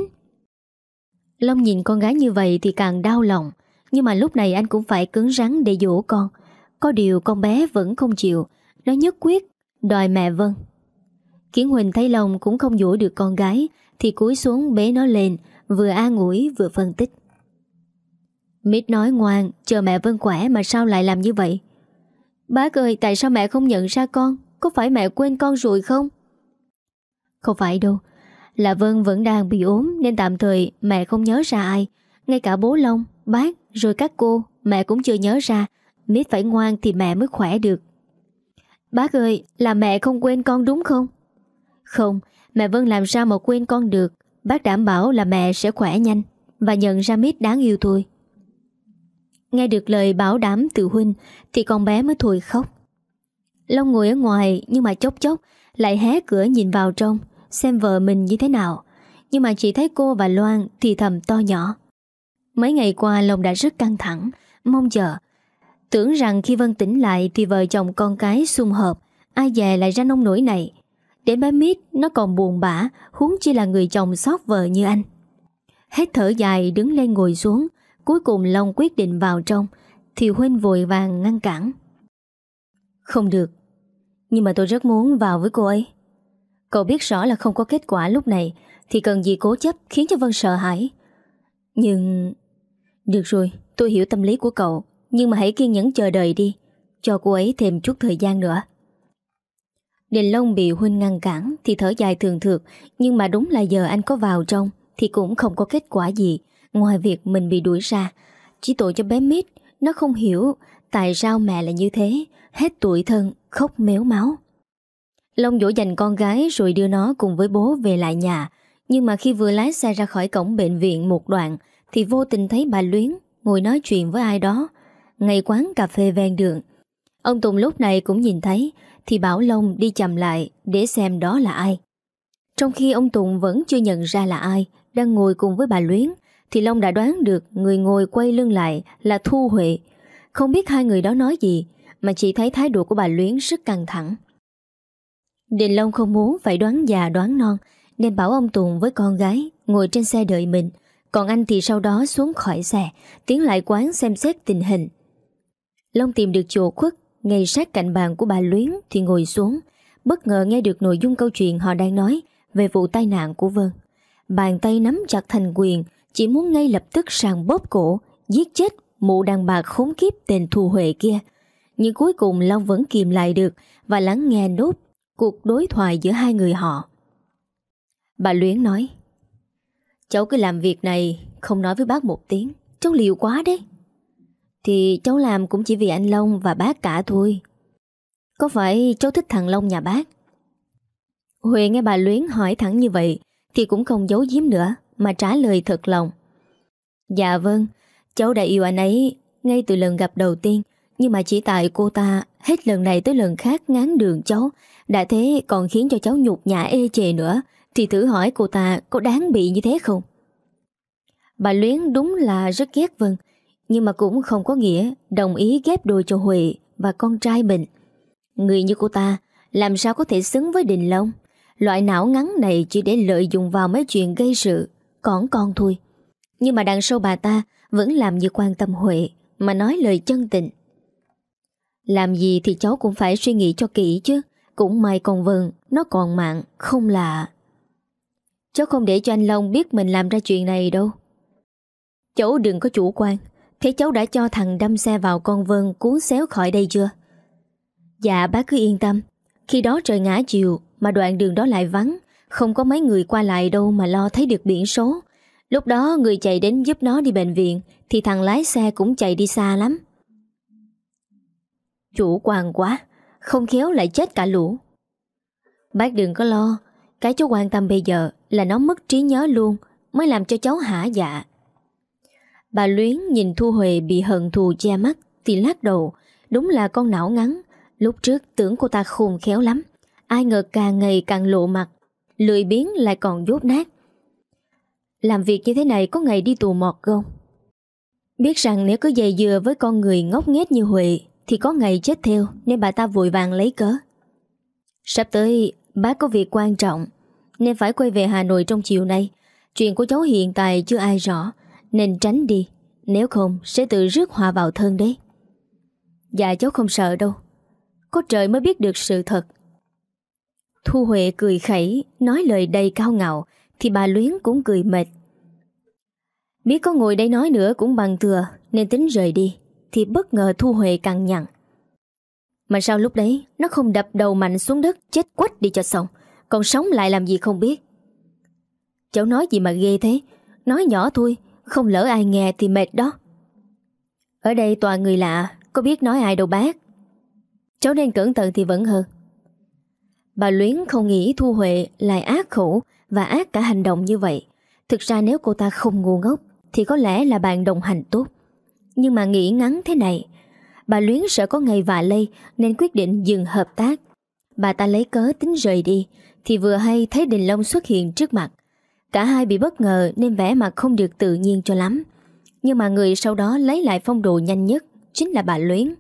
Long nhìn con gái như vậy thì càng đau lòng, Nhưng mà lúc này anh cũng phải cứng rắn để dỗ con. Có điều con bé vẫn không chịu, Nó nhất quyết Đòi mẹ Vân Kiến Huỳnh thấy lòng cũng không dỗ được con gái Thì cúi xuống bế nó lên Vừa an ủi vừa phân tích. Mít nói ngoan Chờ mẹ Vân khỏe mà sao lại làm như vậy? Bác ơi tại sao mẹ không nhận ra con? Có phải mẹ quên con rồi không? Không phải đâu. Là Vân vẫn đang bị ốm Nên tạm thời mẹ không nhớ ra ai. Ngay cả bố Long, bác, rồi các cô Mẹ cũng chưa nhớ ra. Mít phải ngoan thì mẹ mới khỏe được. Bác ơi, là mẹ không quên con đúng không? Không, mẹ Vân làm sao mà quên con được Bác đảm bảo là mẹ sẽ khỏe nhanh Và nhận ra Mít đáng yêu thôi Nghe được lời bảo đảm từ Huynh Thì con bé mới thôi khóc Long ngồi ở ngoài Nhưng mà chốc chốc Lại hé cửa nhìn vào trong xem vợ mình như thế nào. Nhưng mà chỉ thấy cô và Loan thì thầm to nhỏ. Mấy ngày qua long đã rất căng thẳng, mong chờ. Tưởng rằng khi Vân tỉnh lại thì vợ chồng con cái xung hợp, ai dè lại ra nông nổi này. Để bé Mít nó còn buồn bã, huống chi là người chồng xót vợ như anh. Hết thở dài đứng lên ngồi xuống, cuối cùng Long quyết định vào trong, thì Huynh vội vàng ngăn cản. Không được, nhưng mà tôi rất muốn vào với cô ấy. Cậu biết rõ là không có kết quả lúc này Thì cần gì cố chấp khiến cho Vân sợ hãi Nhưng Được rồi tôi hiểu tâm lý của cậu nhưng mà hãy kiên nhẫn chờ đợi đi, Cho cô ấy thêm chút thời gian nữa. Đình Long bị Huynh ngăn cản Thì thở dài thường thượt, Nhưng mà đúng là giờ anh có vào trong Thì cũng không có kết quả gì. Ngoài việc mình bị đuổi ra, Chỉ tội cho bé Mít, Nó không hiểu tại sao mẹ lại như thế, Hết tuổi thân, khóc méo máu. Long dỗ dành con gái Rồi đưa nó cùng với bố về lại nhà, Nhưng mà khi vừa lái xe ra khỏi cổng bệnh viện một đoạn Thì vô tình thấy bà Luyến Ngồi nói chuyện với ai đó. Ngay quán cà phê ven đường. Ông Tùng lúc này cũng nhìn thấy, Thì bảo Long đi chầm lại Để xem đó là ai. Trong khi ông Tùng vẫn chưa nhận ra là ai, Đang ngồi cùng với bà Luyến, Thì Long đã đoán được người ngồi quay lưng lại Là Thu Huệ. Không biết hai người đó nói gì, Mà chỉ thấy thái độ của bà Luyến rất căng thẳng. Đình Long không muốn phải đoán già đoán non, Nên bảo ông Tùng với con gái Ngồi trên xe đợi mình. Còn anh thì sau đó xuống khỏi xe, Tiến lại quán xem xét tình hình. Long tìm được chỗ khuất ngay sát cạnh bàn của bà Luyến thì ngồi xuống, bất ngờ nghe được nội dung câu chuyện họ đang nói về vụ tai nạn của Vân. Bàn tay nắm chặt thành quyền, chỉ muốn ngay lập tức sàng bóp cổ, giết chết mụ đàn bà khốn kiếp tên Thu Huệ kia. Nhưng cuối cùng Long vẫn kìm lại được và lắng nghe nốt cuộc đối thoại giữa hai người họ. Bà Luyến nói Cháu cứ làm việc này không nói với bác một tiếng Cháu liều quá đấy thì cháu làm cũng chỉ vì anh Long và bác cả thôi. Có phải cháu thích thằng Long nhà bác? Huệ nghe bà Luyến hỏi thẳng như vậy Thì cũng không giấu giếm nữa, Mà trả lời thật lòng. Dạ vâng Cháu đã yêu anh ấy ngay từ lần gặp đầu tiên, Nhưng mà chỉ tại cô ta Hết lần này tới lần khác ngán đường cháu. Đã thế còn khiến cho cháu nhục nhã ê chề nữa, Thì thử hỏi cô ta có đáng bị như thế không? Bà Luyến đúng là rất ghét Vân nhưng mà cũng không có nghĩa đồng ý ghép đôi cho Huệ và con trai mình. Người như cô ta làm sao có thể xứng với Đình Long? Loại não ngắn này chỉ để lợi dụng vào mấy chuyện gây sự, còn con thôi. Nhưng mà đằng sau bà ta vẫn làm như quan tâm Huệ mà nói lời chân tình. Làm gì thì cháu cũng phải suy nghĩ cho kỹ chứ. Cũng may còn vần nó còn mạng, không lạ. Cháu không để cho anh Long biết mình làm ra chuyện này đâu. Cháu đừng có chủ quan, Thế cháu đã cho thằng đâm xe vào con Vân cuốn xéo khỏi đây chưa? Dạ bác cứ yên tâm. Khi đó trời ngã chiều, Mà đoạn đường đó lại vắng, Không có mấy người qua lại đâu mà lo thấy được biển số. Lúc đó người chạy đến giúp nó đi bệnh viện, Thì thằng lái xe cũng chạy đi xa lắm. Chủ quan quá, Không khéo lại chết cả lũ. Bác đừng có lo, Cái cháu quan tâm bây giờ Là nó mất trí nhớ luôn, Mới làm cho cháu hả dạ. Bà Luyến nhìn Thu Huệ bị hận thù che mắt, thì lắc đầu. Đúng là con não ngắn. Lúc trước tưởng cô ta khôn khéo lắm. Ai ngờ càng ngày càng lộ mặt. Lười biến lại còn dốt nát. Làm việc như thế này có ngày đi tù mọt không? Biết rằng nếu cứ dày dừa với con người ngốc nghếch như Huệ, thì có ngày chết theo, nên bà ta vội vàng lấy cớ. Sắp tới, bác có việc quan trọng, nên phải quay về Hà Nội trong chiều nay. Chuyện của cháu hiện tại chưa ai rõ nên tránh đi. Nếu không, sẽ tự rước họa vào thân đấy. Dạ cháu không sợ đâu. Có trời mới biết được sự thật. Thu Huệ cười khẩy, Nói lời đầy cao ngạo, Thì bà Luyến cũng cười mệt. Biết có ngồi đây nói nữa cũng bằng thừa, Nên tính rời đi, Thì bất ngờ Thu Huệ càng nhặn Mà sao lúc đấy, Nó không đập đầu mạnh xuống đất, Chết quách đi cho xong, Còn sống lại làm gì không biết? Cháu nói gì mà ghê thế? Nói nhỏ thôi không lỡ ai nghe thì mệt đó Ở đây toàn người lạ Có biết nói ai đâu bác Cháu nên cẩn thận thì vẫn hơn Bà Luyến không nghĩ Thu Huệ lại ác khổ và ác cả hành động như vậy. Thực ra nếu cô ta không ngu ngốc thì có lẽ là bạn đồng hành tốt. Nhưng mà nghĩ ngắn thế này, bà Luyến sợ có ngày vạ lây nên quyết định dừng hợp tác. Bà ta lấy cớ tính rời đi thì vừa hay thấy Đình Long xuất hiện trước mặt. Cả hai bị bất ngờ nên vẻ mặt không được tự nhiên cho lắm. Nhưng mà người sau đó lấy lại phong độ nhanh nhất chính là bà Luyến.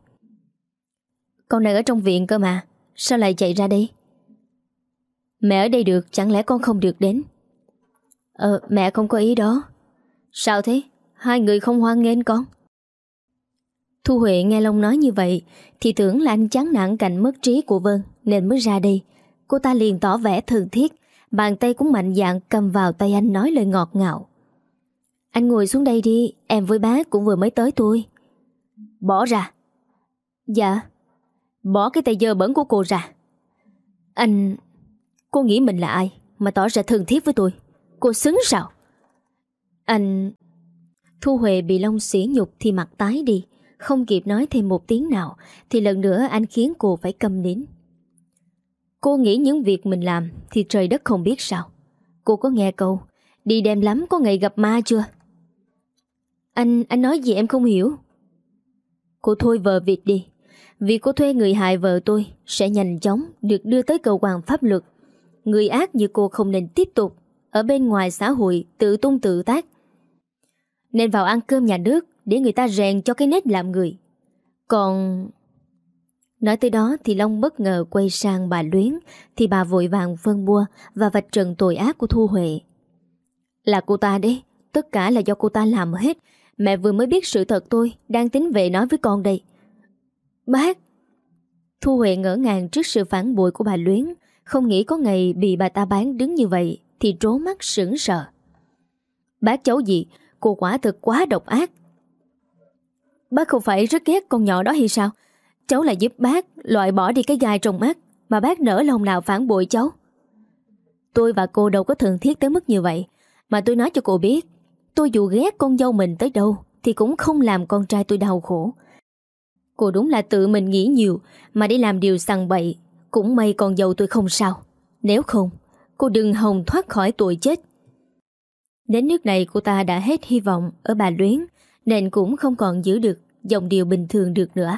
Con này ở trong viện cơ mà, sao lại chạy ra đây? Mẹ ở đây được, chẳng lẽ con không được đến? Ờ, mẹ không có ý đó. Sao thế? Hai người không hoan nghênh con? Thu Huệ nghe Long nói như vậy thì tưởng là anh chán nản cảnh mất trí của Vân nên mới ra đây. Cô ta liền tỏ vẻ thường thiết Bàn tay cũng mạnh dạng cầm vào tay anh nói lời ngọt ngào. Anh ngồi xuống đây đi, Em với bác cũng vừa mới tới tôi Bỏ ra. Dạ. Bỏ cái tay dơ bẩn của cô ra. Anh, Cô nghĩ mình là ai Mà tỏ ra thân thiết với tôi? Cô xứng sao? Anh, Thu Huệ bị Long xỉ nhục thì mặt tái đi. Không kịp nói thêm một tiếng nào Thì lần nữa anh khiến cô phải cầm nín. Cô nghĩ những việc mình làm Thì trời đất không biết sao. Cô có nghe câu Đi đêm lắm có ngày gặp ma chưa? Anh, anh nói gì em không hiểu. Cô thôi vợ việc đi. Vì cô thuê người hại vợ tôi Sẽ nhanh chóng được đưa tới cơ quan pháp luật. Người ác như cô không nên tiếp tục Ở bên ngoài xã hội tự tung tự tác. Nên vào ăn cơm nhà nước Để người ta rèn cho cái nét làm người. Còn Nói tới đó thì Long bất ngờ quay sang bà Luyến, Thì bà vội vàng phân bua Và vạch trần tội ác của Thu Huệ. Là cô ta đấy, Tất cả là do cô ta làm hết. Mẹ vừa mới biết sự thật tôi, Đang tính về nói với con đây. Bác! Thu Huệ ngỡ ngàng trước sự phản bội của bà Luyến. Không nghĩ có ngày bị bà ta bán đứng như vậy, Thì trố mắt sững sờ. Bác cháu gì? Cô quả thực quá độc ác. Bác không phải rất ghét con nhỏ đó hay sao? Cháu là giúp bác, loại bỏ đi cái gai trong mắt, Mà bác nỡ lòng nào phản bội cháu. Tôi và cô đâu có thường thiết tới mức như vậy, Mà tôi nói cho cô biết, Tôi dù ghét con dâu mình tới đâu Thì cũng không làm con trai tôi đau khổ. Cô đúng là tự mình nghĩ nhiều, Mà đi làm điều sằng bậy, Cũng may con dâu tôi không sao. Nếu không, Cô đừng hồng thoát khỏi tội chết. Đến nước này cô ta đã hết hy vọng Ở bà Luyến, Nên cũng không còn giữ được Dòng điều bình thường được nữa.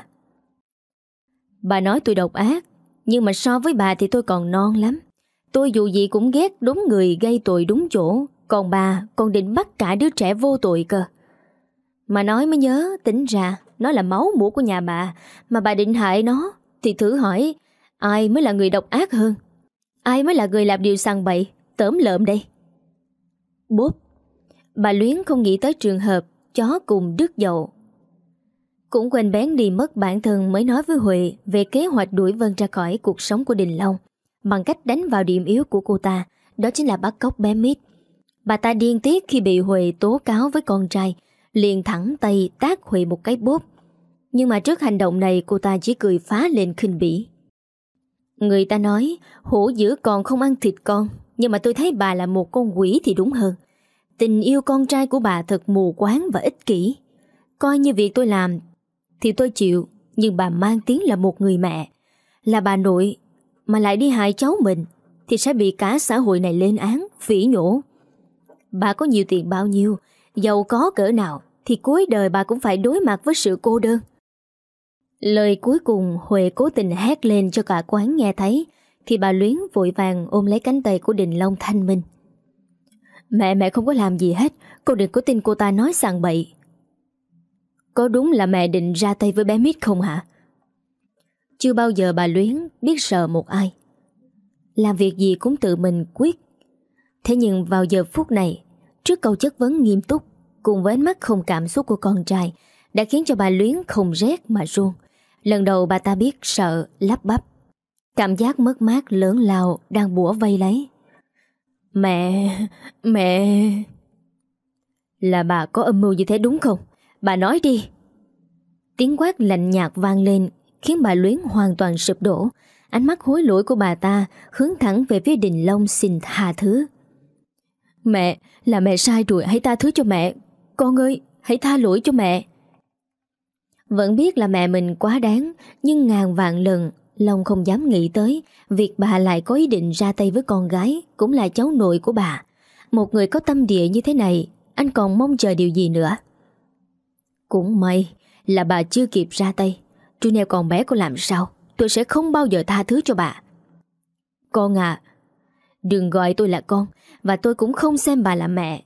Bà nói tôi độc ác, Nhưng mà so với bà thì tôi còn non lắm. Tôi dù gì cũng ghét đúng người gây tội đúng chỗ, Còn bà còn định bắt cả đứa trẻ vô tội cơ. Mà nói mới nhớ, tính ra Nó là máu mũ của nhà bà, Mà bà định hại nó, Thì thử hỏi, Ai mới là người độc ác hơn? Ai mới là người làm điều sằng bậy Tớm lợm đây? Bốp, Bà Luyến không nghĩ tới trường hợp Chó cùng đứt dậu cũng quên bén đi mất bản thân mới nói với Huệ về kế hoạch đuổi Vân ra khỏi cuộc sống của Đình Long bằng cách đánh vào điểm yếu của cô ta, đó chính là bắt cóc bé Mít. Bà ta điên tiết khi bị Huệ tố cáo với con trai, liền thẳng tay tác Huệ một cái bốp. Nhưng mà trước hành động này cô ta chỉ cười phá lên khinh bỉ. Người ta nói hổ dữ còn không ăn thịt con, nhưng mà tôi thấy bà là một con quỷ thì đúng hơn. Tình yêu con trai của bà thật mù quáng và ích kỷ. Coi như việc tôi làm thì tôi chịu, Nhưng bà mang tiếng là một người mẹ. Là bà nội Mà lại đi hại cháu mình, Thì sẽ bị cả xã hội này lên án, Phỉ nhổ. Bà có nhiều tiền bao nhiêu, Giàu có cỡ nào, Thì cuối đời bà cũng phải đối mặt với sự cô đơn. Lời cuối cùng Huệ cố tình hét lên cho cả quán nghe thấy, Thì bà Luyến vội vàng ôm lấy cánh tay của Đình Long thanh minh. Mẹ mẹ không có làm gì hết, Cô đừng có tin cô ta nói sàng bậy có đúng là mẹ định ra tay với bé Mít không hả? Chưa bao giờ bà Luyến biết sợ một ai. Làm việc gì cũng tự mình quyết. Thế nhưng vào giờ phút này, Trước câu chất vấn nghiêm túc, Cùng với ánh mắt không cảm xúc của con trai, Đã khiến cho bà Luyến không rét mà run. Lần đầu bà ta biết sợ, lắp bắp. Cảm giác mất mát lớn lao Đang bủa vây lấy. Mẹ Mẹ. Là bà có âm mưu như thế đúng không? Bà nói đi. Tiếng quát lạnh nhạt vang lên, Khiến bà Luyến hoàn toàn sụp đổ. Ánh mắt hối lỗi của bà ta Hướng thẳng về phía đình Long xin tha thứ. Mẹ, Là mẹ sai rồi, hãy tha thứ cho mẹ. Con ơi, hãy tha lỗi cho mẹ. Vẫn biết là mẹ mình quá đáng, Nhưng ngàn vạn lần, Long không dám nghĩ tới Việc bà lại có ý định ra tay với con gái Cũng là cháu nội của bà. Một người có tâm địa như thế này, Anh còn mong chờ điều gì nữa? Cũng may là bà chưa kịp ra tay. Chú neo còn bé có làm sao? Tôi sẽ không bao giờ tha thứ cho bà. Con à Đừng gọi tôi là con Và tôi cũng không xem bà là mẹ.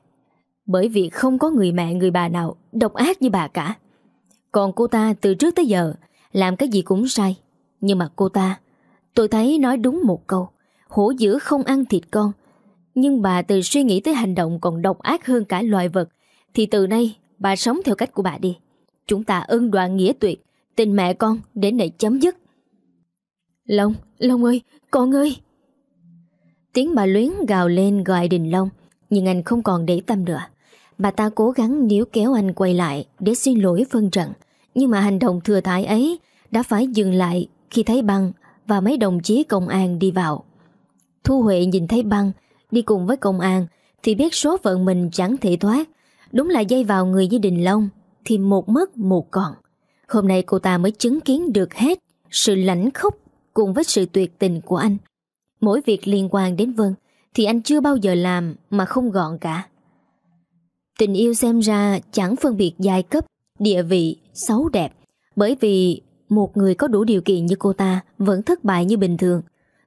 Bởi vì không có người mẹ, người bà nào Độc ác như bà cả. Còn cô ta từ trước tới giờ Làm cái gì cũng sai. Nhưng mà cô ta, Tôi thấy nói đúng một câu, Hổ dữ không ăn thịt con. Nhưng bà từ suy nghĩ tới hành động còn độc ác hơn cả loài vật, Thì từ nay Bà sống theo cách của bà đi Chúng ta ân đoạn nghĩa tuyệt Tình mẹ con đến này chấm dứt Long, Long ơi, con ơi Tiếng bà luyến gào lên gọi Đình Long Nhưng anh không còn để tâm nữa Bà ta cố gắng níu kéo anh quay lại Để xin lỗi phân trận Nhưng mà hành động thừa thải ấy đã phải dừng lại khi thấy băng và mấy đồng chí công an đi vào. Thu Huệ nhìn thấy băng đi cùng với công an thì biết số phận mình chẳng thể thoát. Đúng là dây vào người với Đình Long thì một mất một còn. Hôm nay cô ta mới chứng kiến được hết sự lãnh khốc cùng với sự tuyệt tình của anh. Mỗi việc liên quan đến Vân thì anh chưa bao giờ làm mà không gọn cả. Tình yêu xem ra chẳng phân biệt giai cấp, địa vị, xấu đẹp. Bởi vì một người có đủ điều kiện như cô ta vẫn thất bại như bình thường.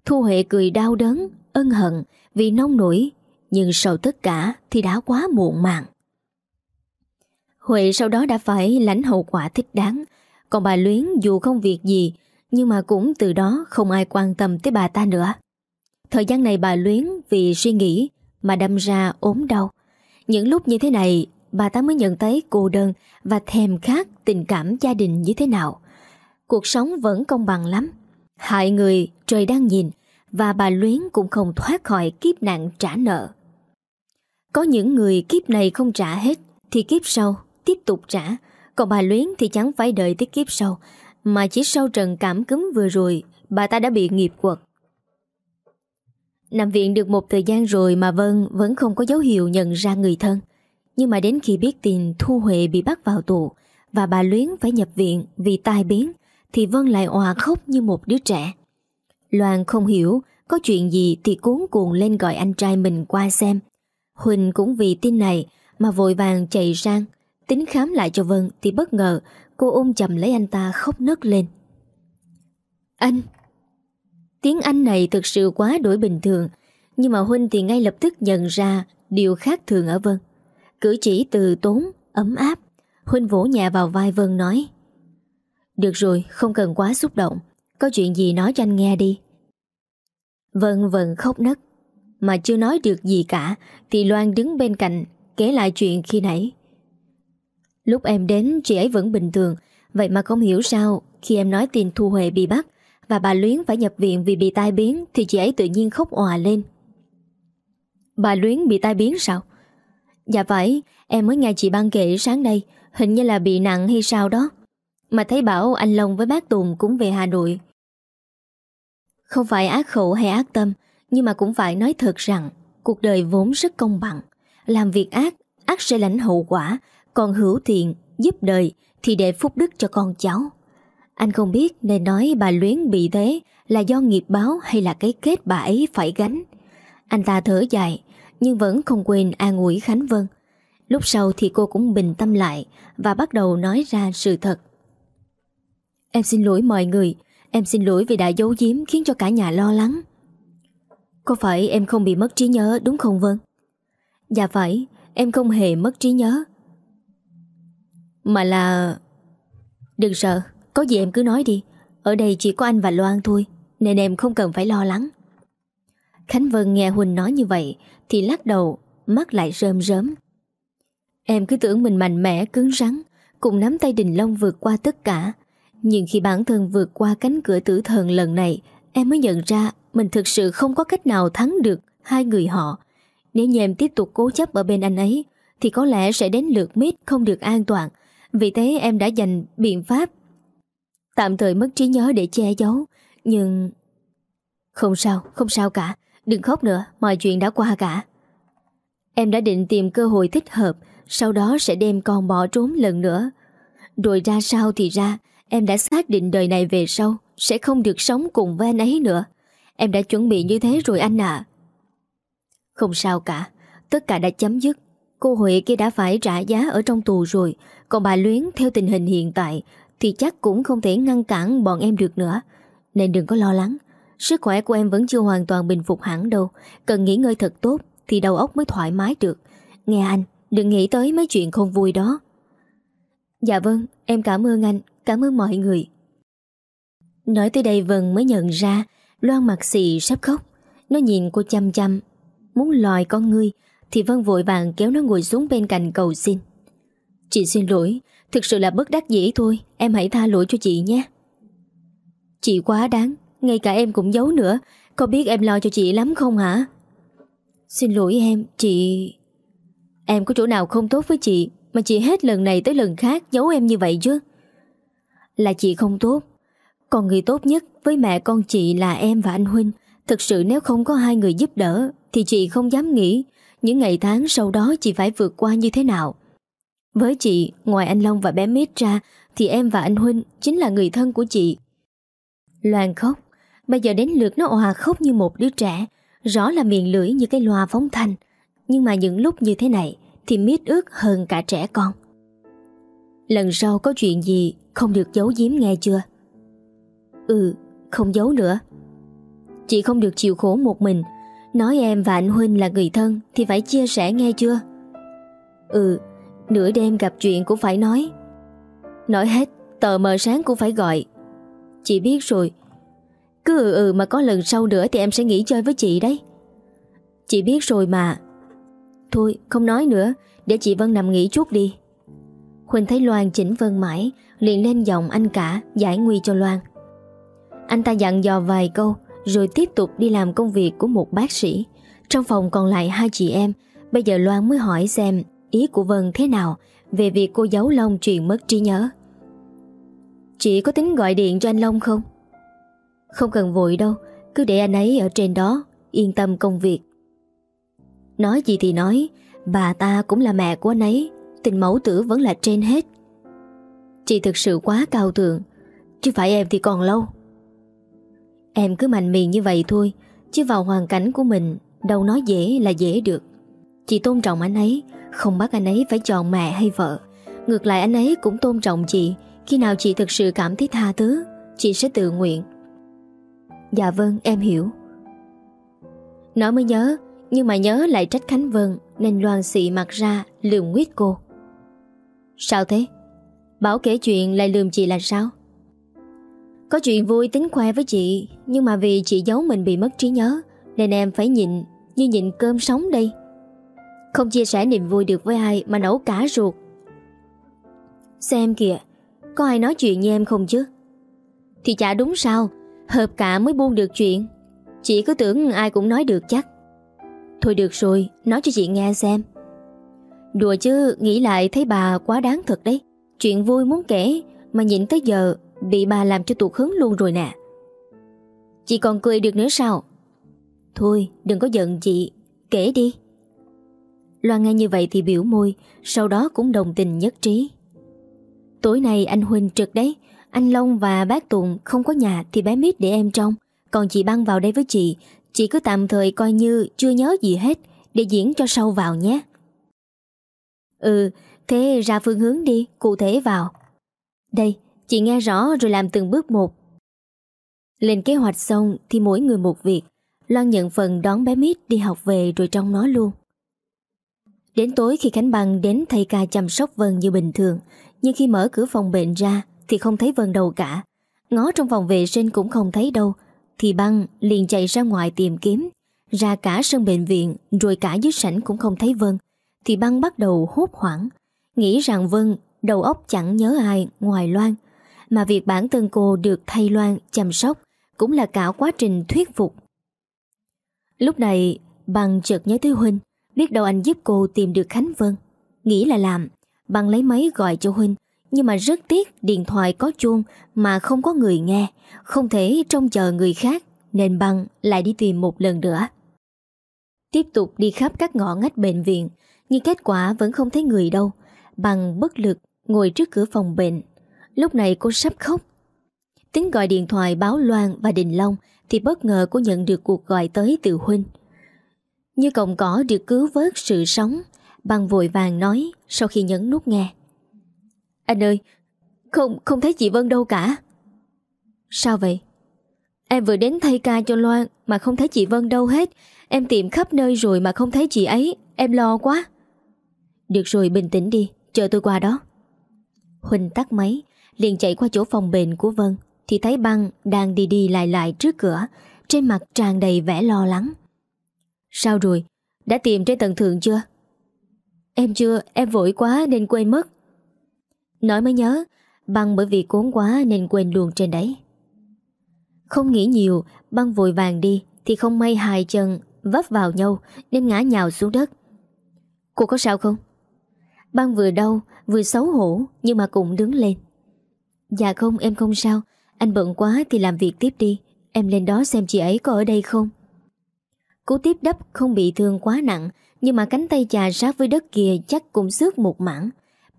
Thu Huệ cười đau đớn, ân hận vì nông nổi, nhưng sau tất cả thì đã quá muộn màng. Huệ sau đó đã phải lãnh hậu quả thích đáng, còn bà Luyến dù không việc gì, nhưng mà cũng từ đó không ai quan tâm tới bà ta nữa. Thời gian này bà Luyến vì suy nghĩ mà đâm ra ốm đau. Những lúc như thế này, bà ta mới nhận thấy cô đơn và thèm khát tình cảm gia đình như thế nào. Cuộc sống vẫn công bằng lắm. Hại người trời đang nhìn và bà Luyến cũng không thoát khỏi kiếp nạn trả nợ. Có những người kiếp này không trả hết thì kiếp sau tiếp tục trả. Còn bà Luyến thì chẳng phải đợi tới kiếp sau, mà chỉ sau trận cảm cúm vừa rồi, bà ta đã bị nghiệp quật. Nằm viện được một thời gian rồi mà Vân vẫn không có dấu hiệu nhận ra người thân. Nhưng mà đến khi biết tin Thu Huệ bị bắt vào tù và bà Luyến phải nhập viện vì tai biến, thì Vân lại òa khóc như một đứa trẻ. Loan không hiểu có chuyện gì thì cuốn cuồng lên gọi anh trai mình qua xem. Huỳnh cũng vì tin này mà vội vàng chạy sang tính khám lại cho Vân thì bất ngờ cô ôm chầm lấy anh ta khóc nấc lên. Anh! Tiếng Anh này thực sự quá đổi bình thường nhưng mà Huynh thì ngay lập tức nhận ra điều khác thường ở Vân. Cử chỉ từ tốn, ấm áp. Huynh vỗ nhẹ vào vai Vân nói Được rồi, không cần quá xúc động. Có chuyện gì nói cho anh nghe đi. Vân vẫn khóc nấc. Mà chưa nói được gì cả thì Loan đứng bên cạnh kể lại chuyện khi nãy. Lúc em đến, chị ấy vẫn bình thường. Vậy mà không hiểu sao, Khi em nói tiền Thu Huệ bị bắt Và bà Luyến phải nhập viện vì bị tai biến, Thì chị ấy tự nhiên khóc òa lên. Bà Luyến bị tai biến sao? Dạ phải, Em mới nghe chị Ban kể sáng nay, Hình như là bị nặng hay sao đó. Mà thấy bảo anh Long với bác Tùng cũng về Hà Nội. Không phải ác khẩu hay ác tâm, Nhưng mà cũng phải nói thật rằng, Cuộc đời vốn rất công bằng. Làm việc ác ác sẽ lãnh hậu quả còn hữu thiện, giúp đời thì để phúc đức cho con cháu. Anh không biết nên nói bà Luyến bị thế là do nghiệp báo hay là cái kết bà ấy phải gánh. Anh ta thở dài nhưng vẫn không quên an ủi Khánh Vân. Lúc sau thì cô cũng bình tâm lại và bắt đầu nói ra sự thật. Em xin lỗi mọi người, em xin lỗi vì đã giấu giếm khiến cho cả nhà lo lắng. Có phải em không bị mất trí nhớ đúng không Vân? Dạ phải, em không hề mất trí nhớ. Mà là... Đừng sợ, có gì em cứ nói đi. Ở đây chỉ có anh và Loan thôi, nên em không cần phải lo lắng. Khánh Vân nghe Huỳnh nói như vậy thì lắc đầu, mắt lại rơm rớm. Em cứ tưởng mình mạnh mẽ, cứng rắn, cùng nắm tay Đình Long vượt qua tất cả. Nhưng khi bản thân vượt qua cánh cửa tử thần lần này, em mới nhận ra mình thực sự không có cách nào thắng được hai người họ. Nếu như em tiếp tục cố chấp ở bên anh ấy, thì có lẽ sẽ đến lượt mít không được an toàn, vì thế em đã dành biện pháp. Tạm thời mất trí nhớ để che giấu Nhưng Không sao, không sao cả. Đừng khóc nữa, mọi chuyện đã qua cả. Em đã định tìm cơ hội thích hợp Sau đó sẽ đem con bỏ trốn lần nữa. Rồi ra sao thì ra Em đã xác định đời này về sau Sẽ không được sống cùng với anh ấy nữa. Em đã chuẩn bị như thế rồi anh ạ. Không sao cả Tất cả đã chấm dứt. Cô Huệ kia đã phải trả giá ở trong tù rồi. Còn bà Luyến theo tình hình hiện tại Thì chắc cũng không thể ngăn cản bọn em được nữa. Nên đừng có lo lắng. Sức khỏe của em vẫn chưa hoàn toàn bình phục hẳn đâu. Cần nghỉ ngơi thật tốt Thì đầu óc mới thoải mái được. Nghe anh, đừng nghĩ tới mấy chuyện không vui đó. Dạ vâng, em cảm ơn anh. Cảm ơn mọi người. Nói tới đây Vân mới nhận ra Loan mặt xì sắp khóc. Nó nhìn cô chăm chăm. Muốn lòi con ngươi thì Vân vội vàng kéo nó ngồi xuống bên cạnh cầu xin. Chị xin lỗi, Thực sự là bất đắc dĩ thôi, Em hãy tha lỗi cho chị nhé. Chị quá đáng, Ngay cả em cũng giấu nữa, Có biết em lo cho chị lắm không hả? Xin lỗi em, Chị Em có chỗ nào không tốt với chị, Mà chị hết lần này tới lần khác giấu em như vậy chứ? Là chị không tốt. Còn người tốt nhất với mẹ con chị là em và anh Huynh. Thực sự nếu không có hai người giúp đỡ, Thì chị không dám nghĩ. Những ngày tháng sau đó chị phải vượt qua như thế nào? Với chị, Ngoài anh Long và bé Mít ra, Thì em và anh Huynh chính là người thân của chị. Loan khóc. Bây giờ đến lượt nó òa khóc như một đứa trẻ. Rõ là miệng lưỡi như cái loa phóng thanh. Nhưng mà những lúc như thế này, Thì Mít ước hơn cả trẻ con. Lần sau có chuyện gì Không được giấu giếm nghe chưa? Ừ Không giấu nữa. Chị không được chịu khổ một mình. Nói em và anh Huynh là người thân Thì phải chia sẻ nghe chưa? Ừ Nửa đêm gặp chuyện cũng phải nói. Nói hết, Tờ mờ sáng cũng phải gọi. Chị biết rồi. Cứ ừ ừ mà có lần sau nữa Thì em sẽ nghỉ chơi với chị đấy. Chị biết rồi mà. Thôi, không nói nữa, Để chị Vân nằm nghỉ chút đi. Huỳnh thấy Loan chỉnh Vân mãi, liền lên giọng anh cả, giải nguy cho Loan. Anh ta dặn dò vài câu rồi tiếp tục đi làm công việc của một bác sĩ. Trong phòng còn lại hai chị em, Bây giờ Loan mới hỏi xem Ý của Vân thế nào Về việc cô giấu Long chuyện mất trí nhớ. Chị có tính gọi điện cho anh Long không? Không cần vội đâu, Cứ để anh ấy ở trên đó, Yên tâm công việc. Nói gì thì nói, Bà ta cũng là mẹ của anh ấy, Tình mẫu tử vẫn là trên hết. Chị thực sự quá cao thượng, Chứ phải em thì còn lâu. Em cứ mạnh miệng như vậy thôi, Chứ vào hoàn cảnh của mình, Đâu nói dễ là dễ được. Chị tôn trọng anh ấy, Không bắt anh ấy phải chọn mẹ hay vợ. Ngược lại anh ấy cũng tôn trọng chị, Khi nào chị thực sự cảm thấy tha thứ, Chị sẽ tự nguyện. Dạ vâng em hiểu. Nói mới nhớ, Nhưng mà nhớ lại trách Khánh Vân, Nên loan xị mặt ra, lườm nguyết cô. Sao thế? Bảo kể chuyện lại lườm chị là sao? Có chuyện vui tính khoe với chị, Nhưng mà vì chị giấu mình bị mất trí nhớ, Nên em phải nhịn, Như nhịn cơm sống đây. Không chia sẻ niềm vui được với ai Mà nấu cả ruột. Xem kìa, Có ai nói chuyện như em không chứ? Thì chả đúng sao, Hợp cả mới buông được chuyện. Chị cứ tưởng ai cũng nói được chắc. Thôi được rồi, Nói cho chị nghe xem. Đùa chứ, nghĩ lại thấy bà quá đáng thật đấy. Chuyện vui muốn kể, Mà nhịn tới giờ Bị bà làm cho tuột hứng luôn rồi nè. Chị còn cười được nữa sao? Thôi, đừng có giận chị. Kể đi. Loan nghe như vậy thì biểu môi, Sau đó cũng đồng tình nhất trí. Tối nay anh Huynh trực đấy. Anh Long và bác Tùng không có nhà Thì bé Mít để em trong. Còn chị băng vào đây với chị. Chị cứ tạm thời coi như chưa nhớ gì hết, Để diễn cho sâu vào nhé. Ừ Thế ra phương hướng đi, Cụ thể vào. Đây chị nghe rõ rồi làm từng bước một. Lên kế hoạch xong Thì mỗi người một việc. Loan nhận phần đón bé Mít đi học về Rồi trong nó luôn. Đến tối khi Khánh Bằng đến thầy ca chăm sóc Vân như bình thường, Nhưng khi mở cửa phòng bệnh ra Thì không thấy Vân đâu cả. Ngó trong phòng vệ sinh cũng không thấy đâu, Thì Băng liền chạy ra ngoài tìm kiếm. Ra cả sân bệnh viện, Rồi cả dưới sảnh cũng không thấy Vân, Thì Băng bắt đầu hốt hoảng. Nghĩ rằng Vân, đầu óc chẳng nhớ ai ngoài Loan mà việc bản thân cô được thay Loan, chăm sóc Cũng là cả quá trình thuyết phục. Lúc này, bằng chợt nhớ tới Huynh Biết đâu anh giúp cô tìm được Khánh Vân. Nghĩ là làm, bằng lấy máy gọi cho Huynh Nhưng mà rất tiếc điện thoại có chuông Mà không có người nghe, Không thể trông chờ người khác, Nên bằng lại đi tìm một lần nữa. Tiếp tục đi khắp các ngõ ngách bệnh viện, Nhưng kết quả vẫn không thấy người đâu. Bằng bất lực ngồi trước cửa phòng bệnh Lúc này cô sắp khóc. Tính gọi điện thoại báo Loan và Đình Long Thì bất ngờ cô nhận được cuộc gọi tới từ Huynh. Như cọng cỏ được cứu vớt sự sống Bằng vội vàng nói Sau khi nhấn nút nghe. Anh ơi, Không không thấy chị Vân đâu cả. Sao vậy? Em vừa đến thay ca cho Loan Mà không thấy chị Vân đâu hết. Em tìm khắp nơi rồi mà không thấy chị ấy. Em lo quá. Được rồi, bình tĩnh đi. Chờ tôi qua đó. Huỳnh tắt máy Liền chạy qua chỗ phòng bệnh của Vân, Thì thấy băng đang đi đi lại lại trước cửa, Trên mặt tràn đầy vẻ lo lắng. Sao rồi? Đã tìm trên tầng thượng chưa? Em chưa, em vội quá nên quên mất. Nói mới nhớ, Băng bởi vì cuốn quá nên quên luôn trên đấy. Không nghĩ nhiều, Băng vội vàng đi, Thì không may hai chân vấp vào nhau Nên ngã nhào xuống đất. Cô có sao không? Băng vừa đau, vừa xấu hổ Nhưng mà cũng đứng lên. Dạ không, em không sao. Anh bận quá thì làm việc tiếp đi. Em lên đó xem chị ấy có ở đây không. Cú tiếp đắp không bị thương quá nặng, Nhưng mà cánh tay chà sát với đất kia Chắc cũng xước một mảng.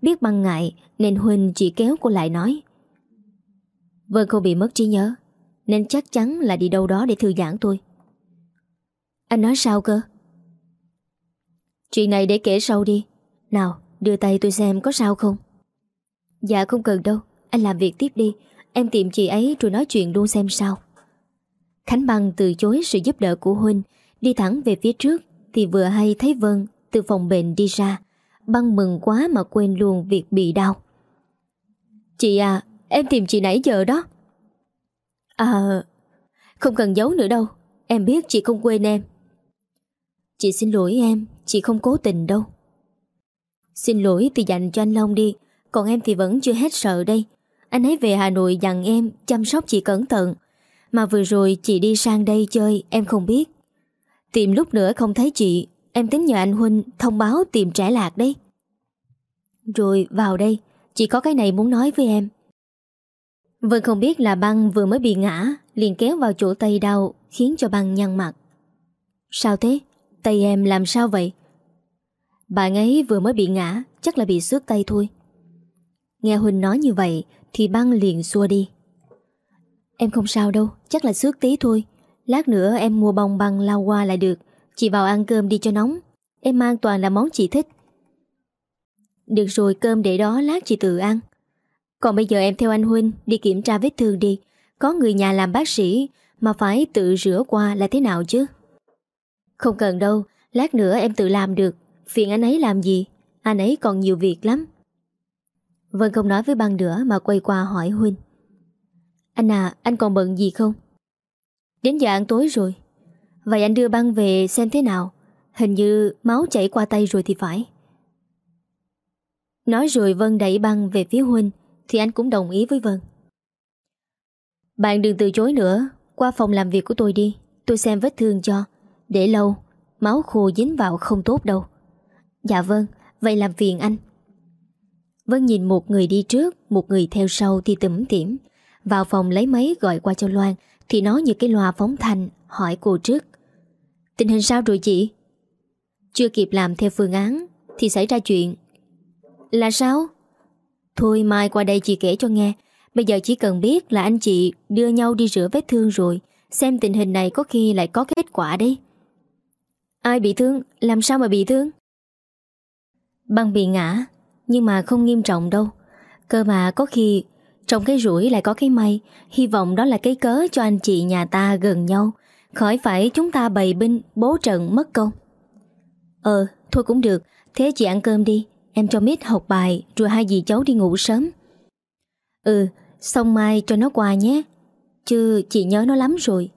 Biết băng ngại, nên Huỳnh chỉ kéo cô lại nói. Vân không bị mất trí nhớ, Nên chắc chắn là đi đâu đó để thư giãn tôi Anh nói sao cơ? Chuyện này để kể sau đi. Nào, đưa tay tôi xem có sao không? Dạ không cần đâu. Anh làm việc tiếp đi. Em tìm chị ấy rồi nói chuyện luôn xem sao. Khánh Băng từ chối sự giúp đỡ của Huynh Đi thẳng về phía trước Thì vừa hay thấy Vân từ phòng bệnh đi ra. Băng mừng quá mà quên luôn việc bị đau. Chị à Em tìm chị nãy giờ đó. À Không cần giấu nữa đâu. Em biết chị không quên em. Chị xin lỗi em, Chị không cố tình đâu. Xin lỗi thì dành cho anh Long đi, Còn em thì vẫn chưa hết sợ đây. Anh ấy về Hà Nội dặn em Chăm sóc chị cẩn thận. Mà vừa rồi chị đi sang đây chơi, Em không biết. Tìm lúc nữa không thấy chị, Em tính nhờ anh Huynh thông báo tìm trẻ lạc đấy. Rồi, vào đây. Chị có cái này muốn nói với em. Vân không biết là băng vừa mới bị ngã, Liền kéo vào chỗ tay đau, Khiến cho băng nhăn mặt. Sao thế? Tay em làm sao vậy? Bạn ấy vừa mới bị ngã, Chắc là bị xước tay thôi. Nghe Huynh nói như vậy thì băng liền xua đi. Em không sao đâu, Chắc là xước tí thôi. Lát nữa em mua bông băng lao qua là được. Chị vào ăn cơm đi cho nóng. Em mang toàn là món chị thích. Được rồi, cơm để đó, lát chị tự ăn. Còn bây giờ em theo anh Huynh Đi kiểm tra vết thương đi. Có người nhà làm bác sĩ Mà phải tự rửa qua là thế nào chứ? Không cần đâu, Lát nữa em tự làm được. Phiền anh ấy làm gì? Anh ấy còn nhiều việc lắm. Vân không nói với băng nữa Mà quay qua hỏi Huynh. Anh à anh còn bận gì không? Đến giờ ăn tối rồi. Vậy anh đưa băng về xem thế nào? Hình như máu chảy qua tay rồi thì phải. Nói rồi Vân đẩy băng về phía Huynh, Thì anh cũng đồng ý với Vân. Bạn đừng từ chối nữa. Qua phòng làm việc của tôi đi. Tôi xem vết thương cho. Để lâu, Máu khô dính vào không tốt đâu. Dạ vâng Vậy làm phiền anh. Vân nhìn một người đi trước, Một người theo sau thì tủm tỉm. Vào phòng lấy máy gọi qua cho Loan, Thì nó như cái loa phóng thanh, Hỏi cô trước. Tình hình sao rồi chị? Chưa kịp làm theo phương án, Thì xảy ra chuyện. Là sao? Thôi mai qua đây chị kể cho nghe. Bây giờ chỉ cần biết là anh chị Đưa nhau đi rửa vết thương rồi, Xem tình hình này có khi lại có kết quả đấy. Ai bị thương? Làm sao mà bị thương? Băng bị ngã nhưng mà không nghiêm trọng đâu. Cơ mà có khi Trong cái rủi lại có cái may. Hy vọng đó là cái cớ cho anh chị nhà ta gần nhau. Khỏi phải chúng ta bày binh, Bố trận mất công. Ờ thôi cũng được. Thế chị ăn cơm đi. Em cho Mít học bài, Rồi hai dì cháu đi ngủ sớm. Ừ Xong mai cho nó qua nhé. Chứ chị nhớ nó lắm rồi.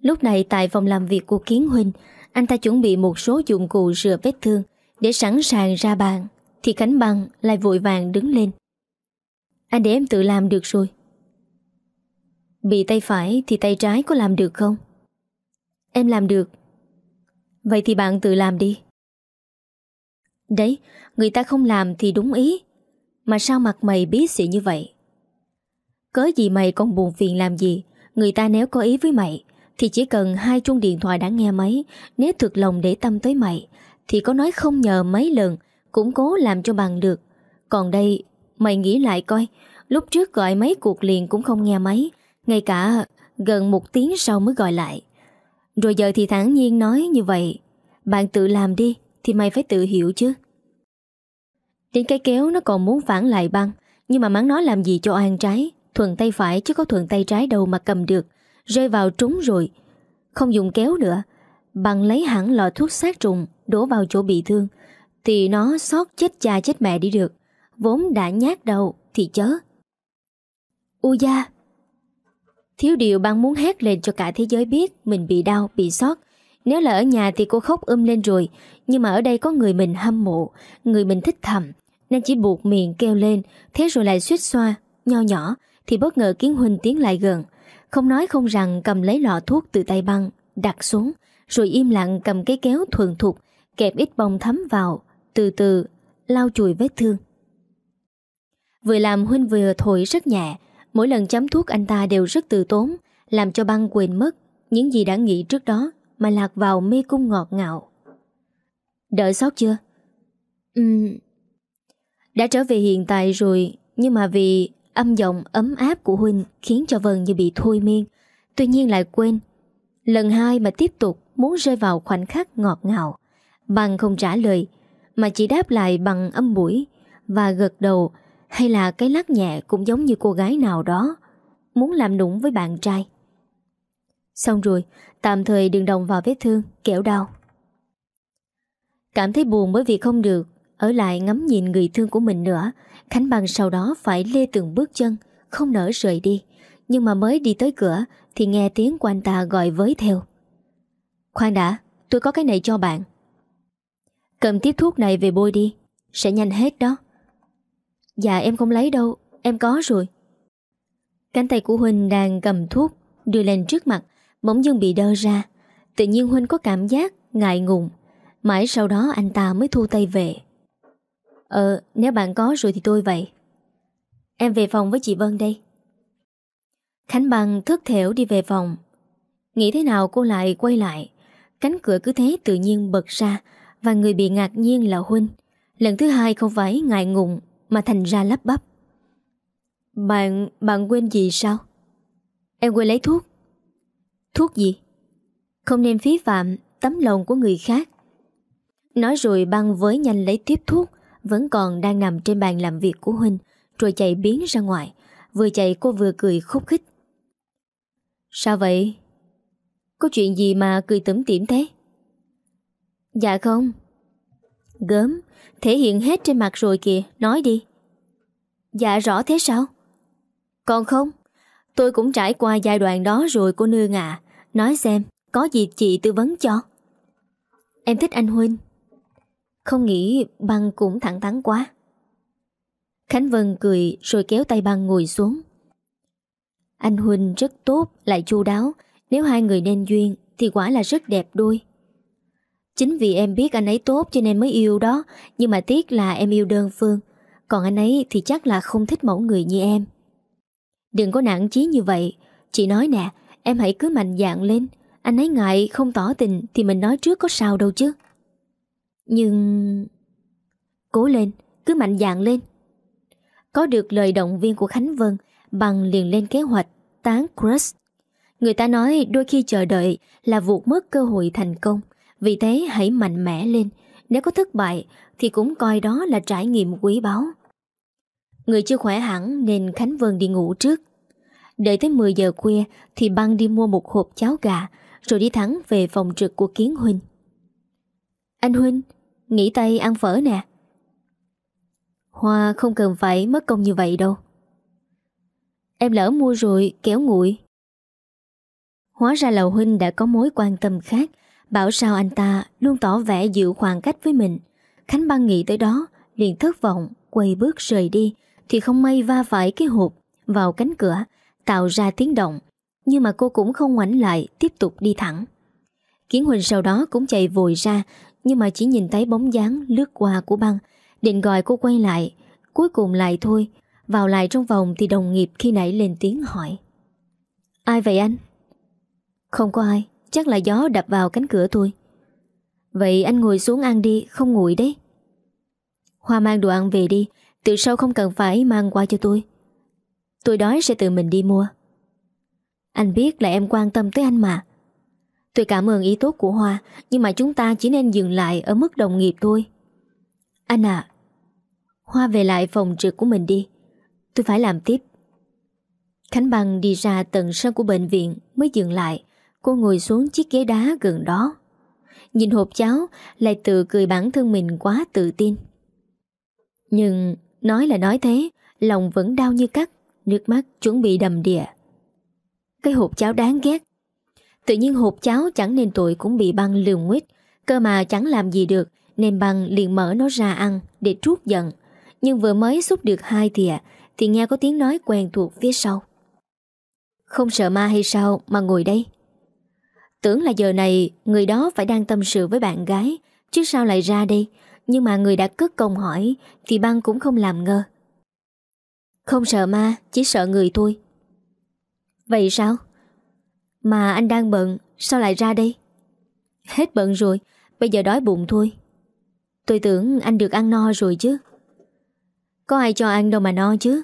Lúc này tại phòng làm việc của Kiến Huynh Anh ta chuẩn bị một số dụng cụ rửa vết thương Để sẵn sàng ra bàn. Thì Khánh Băng lại vội vàng đứng lên. Anh để em tự làm được rồi. Bị tay phải thì tay trái có làm được không? Em làm được. Vậy thì bạn tự làm đi. Đấy, Người ta không làm thì đúng ý. Mà sao mặt mày bí xị như vậy? Cớ gì mày còn buồn phiền làm gì? Người ta nếu có ý với mày, Thì chỉ cần hai chuông điện thoại đã nghe máy, Nếu thực lòng để tâm tới mày, Thì có nói không nhờ mấy lần cũng cố làm cho bằng được. Còn đây, mày nghĩ lại coi, Lúc trước gọi mấy cuộc liền cũng không nghe máy, ngay cả gần một tiếng sau mới gọi lại. Rồi giờ thì thẳng nhiên nói như vậy, Bạn tự làm đi, Thì mày phải tự hiểu chứ. Đến cái kéo nó còn muốn phản lại băng, Nhưng mà mắng nó làm gì cho an trái, Thuận tay phải chứ có thuận tay trái đâu mà cầm được, Rơi vào trúng rồi. Không dùng kéo nữa, Bằng lấy hẳn lọ thuốc sát trùng, Đổ vào chỗ bị thương thì nó xót chết cha chết mẹ đi được. Vốn đã nhát đầu thì chớ. U da Thiếu điều băng muốn hét lên cho cả thế giới biết Mình bị đau, bị sót Nếu là ở nhà thì cô khóc um lên rồi Nhưng mà ở đây có người mình hâm mộ Người mình thích thầm Nên chỉ buộc miệng kêu lên. Thế rồi lại suýt xoa, nho nhỏ Thì bất ngờ kiến huynh tiến lại gần. Không nói không rằng cầm lấy lọ thuốc từ tay băng Đặt xuống Rồi im lặng cầm cái kéo thuần thục Kẹp ít bông thấm vào. Từ từ, lau chùi vết thương. Vừa làm Huynh vừa thổi rất nhẹ, Mỗi lần chấm thuốc anh ta đều rất từ tốn, Làm cho băng quên mất Những gì đã nghĩ trước đó Mà lạc vào mê cung ngọt ngạo. Đợi sót chưa? Ừm. Đã trở về hiện tại rồi, Nhưng mà vì âm giọng ấm áp của Huynh Khiến cho Vân như bị thôi miên, Tuy nhiên lại quên. Lần hai mà tiếp tục muốn rơi vào khoảnh khắc ngọt ngào Bằng không trả lời mà chỉ đáp lại bằng âm mũi Và gật đầu Hay là cái lắc nhẹ cũng giống như cô gái nào đó Muốn làm nũng với bạn trai. Xong rồi, Tạm thời đừng đồng vào vết thương, Kẻo đau. Cảm thấy buồn bởi vì không được, Ở lại ngắm nhìn người thương của mình nữa, Khánh Bằng sau đó phải lê từng bước chân, Không nỡ rời đi. Nhưng mà mới đi tới cửa Thì nghe tiếng của anh ta gọi với theo. Khoan đã, Tôi có cái này cho bạn. Cầm tiếp thuốc này về bôi đi. Sẽ nhanh hết đó. Dạ em không lấy đâu. Em có rồi. Cánh tay của Huynh đang cầm thuốc, Đưa lên trước mặt. Bỗng dưng bị đơ ra. Tự nhiên Huynh có cảm giác ngại ngùng. Mãi sau đó anh ta mới thu tay về. Ờ nếu bạn có rồi thì tôi vậy. Em về phòng với chị Vân đây. Khánh Bằng thức thểu đi về phòng. Nghĩ thế nào cô lại quay lại? Cánh cửa cứ thế tự nhiên bật ra. Và người bị ngạc nhiên là Huynh Lần thứ hai không phải ngại ngùng Mà thành ra lắp bắp Bạn, bạn quên gì sao? Em quên lấy thuốc Thuốc gì? Không nên phí phạm tấm lòng của người khác Nói rồi băng với nhanh lấy tiếp thuốc Vẫn còn đang nằm trên bàn làm việc của Huynh Rồi chạy biến ra ngoài Vừa chạy cô vừa cười khúc khích Sao vậy? Có chuyện gì mà cười tủm tỉm thế? Dạ không. Gớm, Thể hiện hết trên mặt rồi kìa, Nói đi. Dạ rõ thế sao? Còn không, Tôi cũng trải qua giai đoạn đó rồi cô nương à Nói xem, Có gì chị tư vấn cho? Em thích anh Huynh. Không nghĩ băng cũng thẳng thắn quá. Khánh Vân cười rồi kéo tay băng ngồi xuống. Anh Huynh rất tốt, Lại chu đáo. Nếu hai người nên duyên Thì quả là rất đẹp đôi. Chính vì em biết anh ấy tốt cho nên mới yêu đó. Nhưng mà tiếc là em yêu đơn phương. Còn anh ấy thì chắc là không thích mẫu người như em. Đừng có nản chí như vậy. Chị nói nè, Em hãy cứ mạnh dạn lên. Anh ấy ngại không tỏ tình Thì mình nói trước có sao đâu chứ. Nhưng Cố lên, Cứ mạnh dạn lên. Có được lời động viên của Khánh Vân, Bằng liền lên kế hoạch, Tán crush. Người ta nói đôi khi chờ đợi là vụt mất cơ hội thành công. Vì thế hãy mạnh mẽ lên. Nếu có thất bại thì cũng coi đó là trải nghiệm quý báu. Người chưa khỏe hẳn nên Khánh Vân đi ngủ trước. Đợi tới 10 giờ khuya thì băng đi mua một hộp cháo gà rồi đi thẳng về phòng trực của Kiến Huynh. Anh Huynh, nghỉ tay ăn phở nè. Hoa không cần phải mất công như vậy đâu. Em lỡ mua rồi kéo nguội Hóa ra Lầu Huynh đã có mối quan tâm khác Bảo sao anh ta luôn tỏ vẻ giữ khoảng cách với mình. Khánh băng nghĩ tới đó, liền thất vọng, Quay bước rời đi, Thì không may va phải cái hộp Vào cánh cửa, Tạo ra tiếng động, Nhưng mà cô cũng không ngoảnh lại, Tiếp tục đi thẳng. Kiến Huỳnh sau đó cũng chạy vội ra, Nhưng mà chỉ nhìn thấy bóng dáng lướt qua của băng, Định gọi cô quay lại, Cuối cùng lại thôi, Vào lại trong vòng thì đồng nghiệp khi nãy lên tiếng hỏi. Ai vậy anh? Không có ai. Chắc là gió đập vào cánh cửa tôi. Vậy anh ngồi xuống ăn đi, Không nguội đấy. Hoa mang đồ ăn về đi, Từ sau không cần phải mang qua cho tôi. Tôi đói sẽ tự mình đi mua. Anh biết là em quan tâm tới anh mà. Tôi cảm ơn ý tốt của Hoa, Nhưng mà chúng ta chỉ nên dừng lại Ở mức đồng nghiệp thôi. Anh à Hoa về lại phòng trực của mình đi. Tôi phải làm tiếp. Khánh Bằng đi ra tận sân của bệnh viện Mới dừng lại. Cô ngồi xuống chiếc ghế đá gần đó. Nhìn hộp cháo, Lại tự cười bản thân mình quá tự tin. Nhưng, Nói là nói thế, Lòng vẫn đau như cắt, Nước mắt chuẩn bị đầm đìa. Cái hộp cháo đáng ghét. Tự nhiên hộp cháo chẳng nên tội Cũng bị băng lường nguyết, Cơ mà chẳng làm gì được, Nên băng liền mở nó ra ăn Để trút giận. Nhưng vừa mới xúc được hai thìa, Thì nghe có tiếng nói quen thuộc phía sau. Không sợ ma hay sao mà ngồi đây? Tưởng là giờ này người đó phải đang tâm sự với bạn gái, Chứ sao lại ra đây? Nhưng mà người đã cất công hỏi, Thì băng cũng không làm ngơ. Không sợ ma, Chỉ sợ người thôi. Vậy sao? Mà anh đang bận, Sao lại ra đây? Hết bận rồi, Bây giờ đói bụng thôi. Tôi tưởng anh được ăn no rồi chứ. Có ai cho ăn đâu mà no chứ.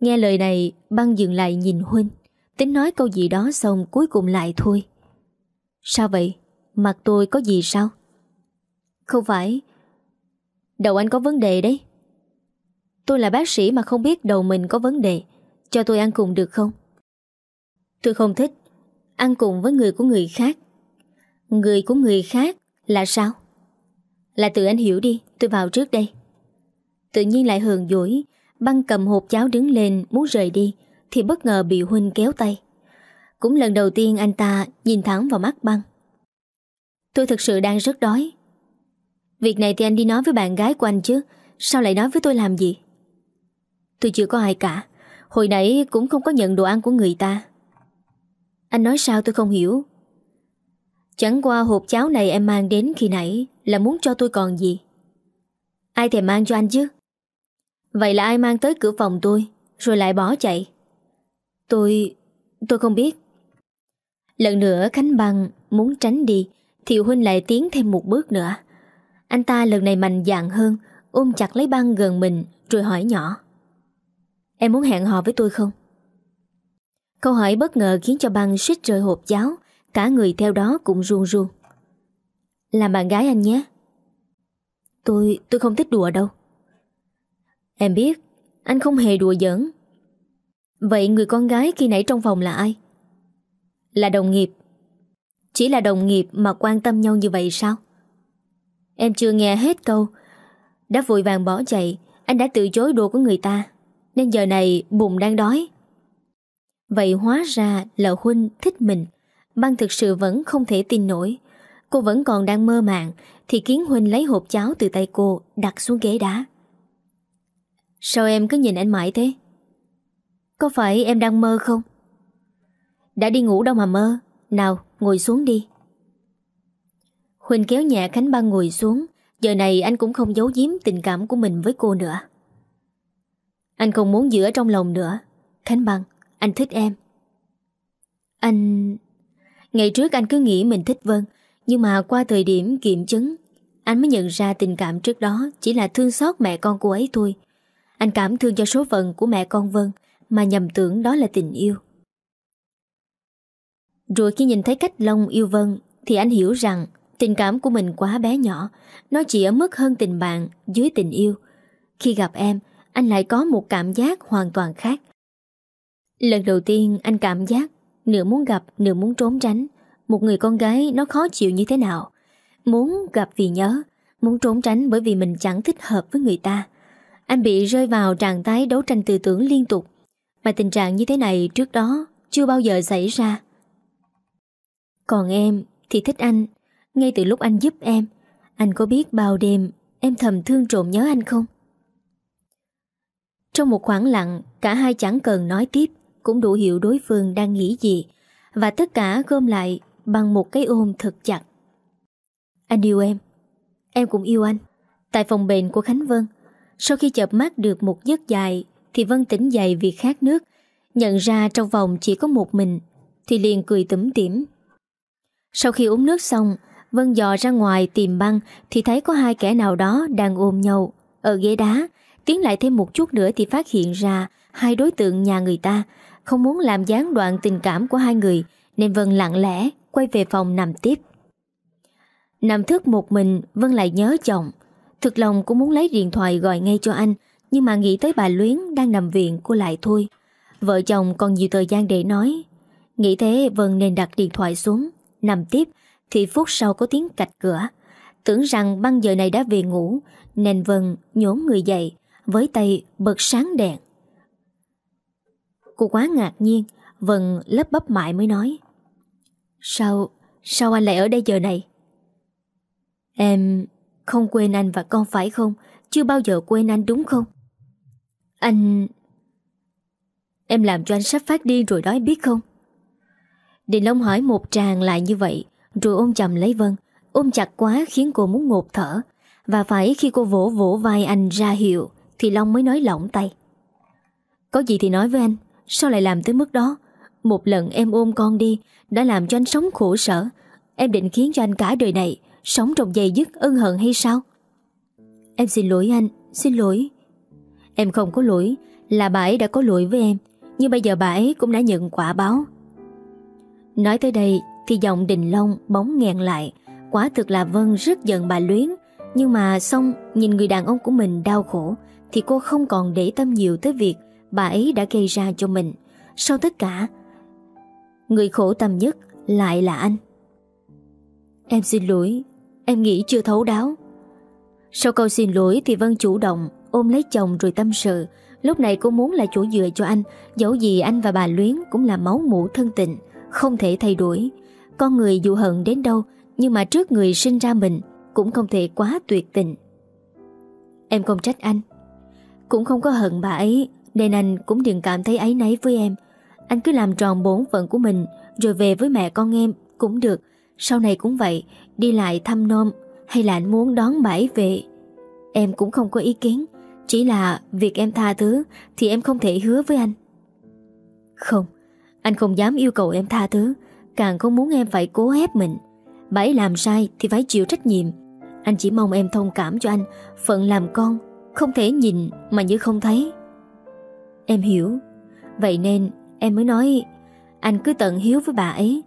Nghe lời này, Băng dừng lại nhìn Huynh Tính nói câu gì đó xong cuối cùng lại thôi. Sao vậy? Mặt tôi có gì sao? Không phải. Đầu anh có vấn đề đấy. Tôi là bác sĩ mà không biết đầu mình có vấn đề. Cho tôi ăn cùng được không? Tôi không thích. Ăn cùng với người của người khác. Người của người khác là sao? Là tự anh hiểu đi. Tôi vào trước đây. Tự nhiên lại hờn dỗi. Băng cầm hộp cháo đứng lên, muốn rời đi, Thì bất ngờ bị Huynh kéo tay. Cũng lần đầu tiên anh ta nhìn thẳng vào mắt băng. Tôi thực sự đang rất đói. Việc này thì anh đi nói với bạn gái của anh chứ, Sao lại nói với tôi làm gì? Tôi chưa có ai cả, Hồi nãy cũng không có nhận đồ ăn của người ta. Anh nói sao tôi không hiểu. Chẳng qua hộp cháo này em mang đến khi nãy Là muốn cho tôi còn gì. Ai thèm mang cho anh chứ? Vậy là ai mang tới cửa phòng tôi, Rồi lại bỏ chạy. Tôi... tôi không biết. Lần nữa Khánh Băng muốn tránh đi Thì Huynh lại tiến thêm một bước nữa. Anh ta lần này mạnh dạn hơn Ôm chặt lấy băng gần mình Rồi hỏi nhỏ. Em muốn hẹn hò với tôi không? Câu hỏi bất ngờ khiến cho băng suýt rơi hộp cháo Cả người theo đó cũng run run Làm bạn gái anh nhé. Tôi, tôi không thích đùa đâu. Em biết Anh không hề đùa giỡn. Vậy người con gái khi nãy trong phòng là ai? Là đồng nghiệp. Chỉ là đồng nghiệp mà quan tâm nhau như vậy sao? Em chưa nghe hết câu. Đã vội vàng bỏ chạy, Anh đã từ chối đồ của người ta, Nên giờ này bụng đang đói. Vậy hóa ra là Huynh thích mình. Băng thực sự vẫn không thể tin nổi. Cô vẫn còn đang mơ màng, Thì Kiến Huynh lấy hộp cháo từ tay cô, Đặt xuống ghế đá. Sao em cứ nhìn anh mãi thế? Có phải em đang mơ không? Đã đi ngủ đâu mà mơ. Nào, ngồi xuống đi. Huỳnh kéo nhẹ Khánh Băng ngồi xuống. Giờ này anh cũng không giấu giếm tình cảm của mình với cô nữa. Anh không muốn giữ ở trong lòng nữa. Khánh Băng, Anh thích em. Anh... Ngày trước anh cứ nghĩ mình thích Vân, Nhưng mà qua thời điểm kiểm chứng, Anh mới nhận ra tình cảm trước đó Chỉ là thương xót mẹ con cô ấy thôi. Anh cảm thương cho số phận của mẹ con Vân, Mà nhầm tưởng đó là tình yêu. Rồi khi nhìn thấy cách Long yêu Vân Thì anh hiểu rằng Tình cảm của mình quá bé nhỏ. Nó chỉ ở mức hơn tình bạn Dưới tình yêu. Khi gặp em Anh lại có một cảm giác hoàn toàn khác. Lần đầu tiên anh cảm giác Nửa muốn gặp, nửa muốn trốn tránh. Một người con gái nó khó chịu như thế nào? Muốn gặp vì nhớ Muốn trốn tránh bởi vì mình chẳng thích hợp với người ta. Anh bị rơi vào trạng thái đấu tranh tư tưởng liên tục. Mà tình trạng như thế này trước đó Chưa bao giờ xảy ra. Còn em thì thích anh Ngay từ lúc anh giúp em Anh có biết bao đêm Em thầm thương trộm nhớ anh không Trong một khoảng lặng Cả hai chẳng cần nói tiếp cũng đủ hiểu đối phương đang nghĩ gì và tất cả gom lại bằng một cái ôm thật chặt. Anh yêu em, em cũng yêu anh. Tại phòng bệnh của Khánh Vân, sau khi chợp mắt được một giấc dài thì Vân tỉnh dậy vì khát nước, nhận ra trong phòng chỉ có một mình thì liền cười tủm tỉm. Sau khi uống nước xong, Vân dò ra ngoài tìm băng thì thấy có hai kẻ nào đó đang ôm nhau. Ở ghế đá. Tiến lại thêm một chút nữa thì phát hiện ra hai đối tượng nhà người ta không muốn làm gián đoạn tình cảm của hai người Nên Vân lặng lẽ Quay về phòng nằm tiếp. Nằm thức một mình Vân lại nhớ chồng. Thực lòng cũng muốn lấy điện thoại gọi ngay cho anh Nhưng mà nghĩ tới bà Luyến đang nằm viện Cô lại thôi. Vợ chồng còn nhiều thời gian để nói. Nghĩ thế Vân nên đặt điện thoại xuống. Nằm tiếp, Thì phút sau có tiếng cạch cửa. Tưởng rằng băng giờ này đã về ngủ, Nên Vân nhổm người dậy, Với tay bật sáng đèn. Cô quá ngạc nhiên, Vân lấp bắp mãi mới nói, Sao Sao anh lại ở đây giờ này? Em không quên anh và con phải không? Chưa bao giờ quên anh đúng không? Anh, Em làm cho anh sắp phát điên rồi đó biết không? Đình Long hỏi một tràng lại như vậy, Rồi ôm chầm lấy Vân. Ôm chặt quá khiến cô muốn ngột thở. Và phải khi cô vỗ vỗ vai anh ra hiệu, Thì Long mới nói lỏng tay. Có gì thì nói với anh, Sao lại làm tới mức đó? Một lần em ôm con đi, Đã làm cho anh sống khổ sở. Em định khiến cho anh cả đời này Sống trong dày dứt, ân hận hay sao? Em xin lỗi anh, Xin lỗi. Em không có lỗi, Là bà ấy đã có lỗi với em. Nhưng bây giờ bà ấy cũng đã nhận quả báo. Nói tới đây Thì giọng đình long bóng nghẹn lại. Quả thực là Vân rất giận bà Luyến. Nhưng mà xong, nhìn người đàn ông của mình đau khổ, Thì cô không còn để tâm nhiều tới việc Bà ấy đã gây ra cho mình. Sau tất cả, Người khổ tâm nhất lại là anh. Em xin lỗi, Em nghĩ chưa thấu đáo. Sau câu xin lỗi thì Vân chủ động Ôm lấy chồng rồi tâm sự. Lúc này cô muốn là chỗ dựa cho anh, Dẫu gì anh và bà Luyến cũng là máu mũ thân tình. Không thể thay đổi. Con người dù hận đến đâu, Nhưng mà trước người sinh ra mình Cũng không thể quá tuyệt tình. Em không trách anh. Cũng không có hận bà ấy, Nên anh cũng đừng cảm thấy ấy nấy với em. Anh cứ làm tròn bổn phận của mình, Rồi về với mẹ con em cũng được. Sau này cũng vậy, Đi lại thăm nom, Hay là anh muốn đón bà ấy về? Em cũng không có ý kiến, Chỉ là việc em tha thứ Thì em không thể hứa với anh. Không. Anh không dám yêu cầu em tha thứ Càng không muốn em phải cố ép mình Bảy làm sai thì phải chịu trách nhiệm Anh chỉ mong em thông cảm cho anh Phận làm con Không thể nhìn mà như không thấy Em hiểu Vậy nên em mới nói Anh cứ tận hiếu với bà ấy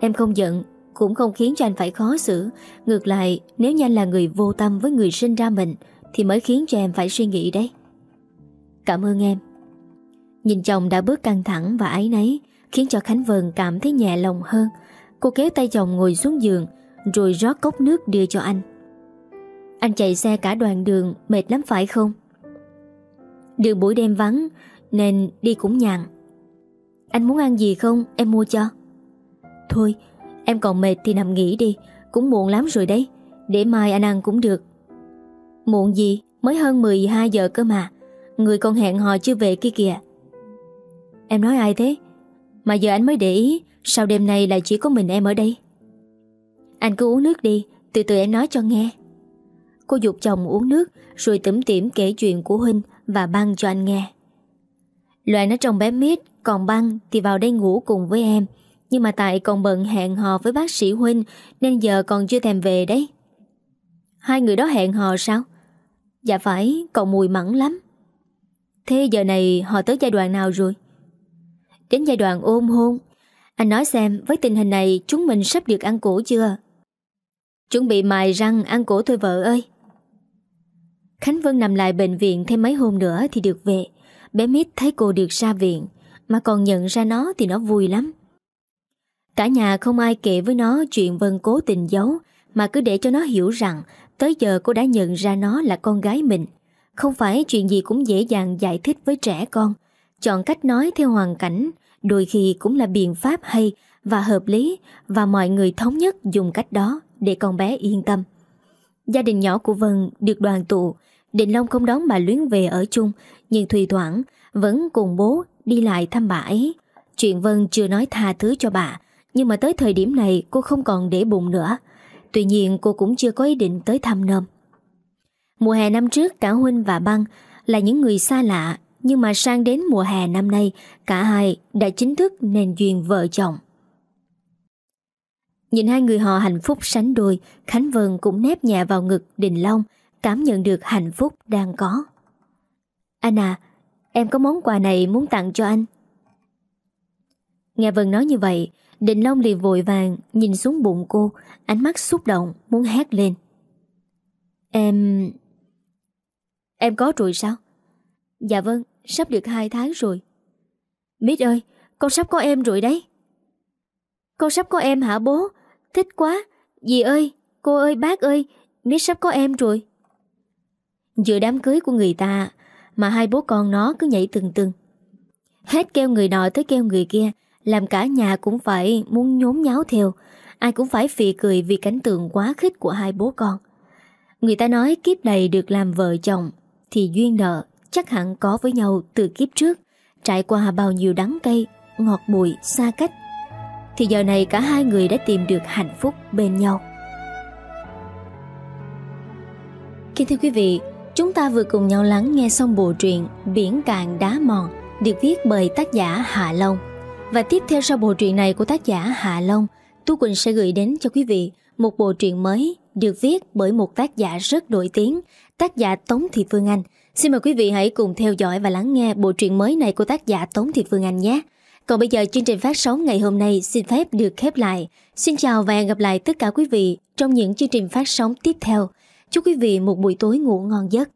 Em không giận cũng không khiến cho anh phải khó xử. Ngược lại, nếu như anh là người vô tâm với người sinh ra mình, thì mới khiến cho em phải suy nghĩ đấy. Cảm ơn em. Nhìn chồng đã bớt căng thẳng và ái nấy, khiến cho Khánh Vân cảm thấy nhẹ lòng hơn. Cô kéo tay chồng ngồi xuống giường, rồi rót cốc nước đưa cho anh. Anh chạy xe cả đoạn đường, mệt lắm phải không? Đường buổi đêm vắng, nên đi cũng nhàn. Anh muốn ăn gì không? Em mua cho. Thôi, Em còn mệt thì nằm nghỉ đi Cũng muộn lắm rồi đấy Để mai anh ăn cũng được Muộn gì mới hơn 12 giờ cơ mà Người còn hẹn hò chưa về kia kìa Em nói ai thế? Mà giờ anh mới để ý Sao đêm nay lại chỉ có mình em ở đây. Anh cứ uống nước đi Từ từ em nói cho nghe. Cô dục chồng uống nước Rồi tủm tỉm kể chuyện của Huynh Và băng cho anh nghe. Loan ở trong bé mít Còn băng thì vào đây ngủ cùng với em nhưng mà tại còn bận hẹn hò với bác sĩ Huynh Nên giờ còn chưa thèm về đấy. Hai người đó hẹn hò sao? Dạ phải, còn mùi mẫn lắm. Thế giờ này họ tới giai đoạn nào rồi? Đến giai đoạn ôm hôn Anh nói xem, với tình hình này, chúng mình sắp được ăn cổ chưa? Chuẩn bị mài răng ăn cổ thôi vợ ơi Khánh Vân nằm lại bệnh viện thêm mấy hôm nữa thì được về Bé Mít thấy cô được ra viện, Mà còn nhận ra nó thì nó vui lắm Cả nhà không ai kể với nó chuyện Vân cố tình giấu, mà cứ để cho nó hiểu rằng tới giờ cô đã nhận ra nó là con gái mình. Không phải chuyện gì cũng dễ dàng giải thích với trẻ con. Chọn cách nói theo hoàn cảnh đôi khi cũng là biện pháp hay và hợp lý và mọi người thống nhất dùng cách đó để con bé yên tâm. Gia đình nhỏ của Vân được đoàn tụ, Định Long không đón bà Luyến về ở chung nhưng Thùy Thoảng vẫn cùng bố đi lại thăm bà ấy. Chuyện Vân chưa nói tha thứ cho bà nhưng mà tới thời điểm này cô không còn để bụng nữa Tuy nhiên cô cũng chưa có ý định tới thăm nôm Mùa hè năm trước cả Huynh và Băng là những người xa lạ nhưng mà sang đến mùa hè năm nay Cả hai đã chính thức nền duyên vợ chồng Nhìn hai người họ hạnh phúc sánh đôi Khánh Vân cũng nép nhẹ vào ngực Đình Long Cảm nhận được hạnh phúc đang có Anh à Em có món quà này muốn tặng cho anh Nghe Vân nói như vậy Đình Long liền vội vàng nhìn xuống bụng cô, ánh mắt xúc động, muốn hét lên. Em... Em có rồi sao? Dạ vâng, sắp được 2 tháng rồi. Mít ơi, con sắp có em rồi đấy. Con sắp có em hả bố? Thích quá. Dì ơi, cô ơi, bác ơi, Mít sắp có em rồi. Giữa đám cưới của người ta mà hai bố con nó cứ nhảy từng từng. Hết kêu người nọ tới kêu người kia, làm cả nhà cũng phải muốn nhốn nháo theo Ai cũng phải phì cười vì cảnh tượng quá khích của hai bố con Người ta nói kiếp này được làm vợ chồng Thì duyên nợ chắc hẳn có với nhau từ kiếp trước Trải qua bao nhiêu đắng cay, ngọt bùi, xa cách Thì giờ này cả hai người đã tìm được hạnh phúc bên nhau Kính thưa quý vị Chúng ta vừa cùng nhau lắng nghe xong bộ truyện Biển Cạn Đá Mòn được viết bởi tác giả Hạ Long. Và tiếp theo sau bộ truyện này của tác giả Hạ Long, Tú Quỳnh sẽ gửi đến cho quý vị một bộ truyện mới được viết bởi một tác giả rất nổi tiếng, tác giả Tống Thị Phương Anh. Xin mời quý vị hãy cùng theo dõi và lắng nghe bộ truyện mới này của tác giả Tống Thị Phương Anh nhé. Còn bây giờ, chương trình phát sóng ngày hôm nay xin phép được khép lại. Xin chào và hẹn gặp lại tất cả quý vị trong những chương trình phát sóng tiếp theo. Chúc quý vị một buổi tối ngủ ngon giấc.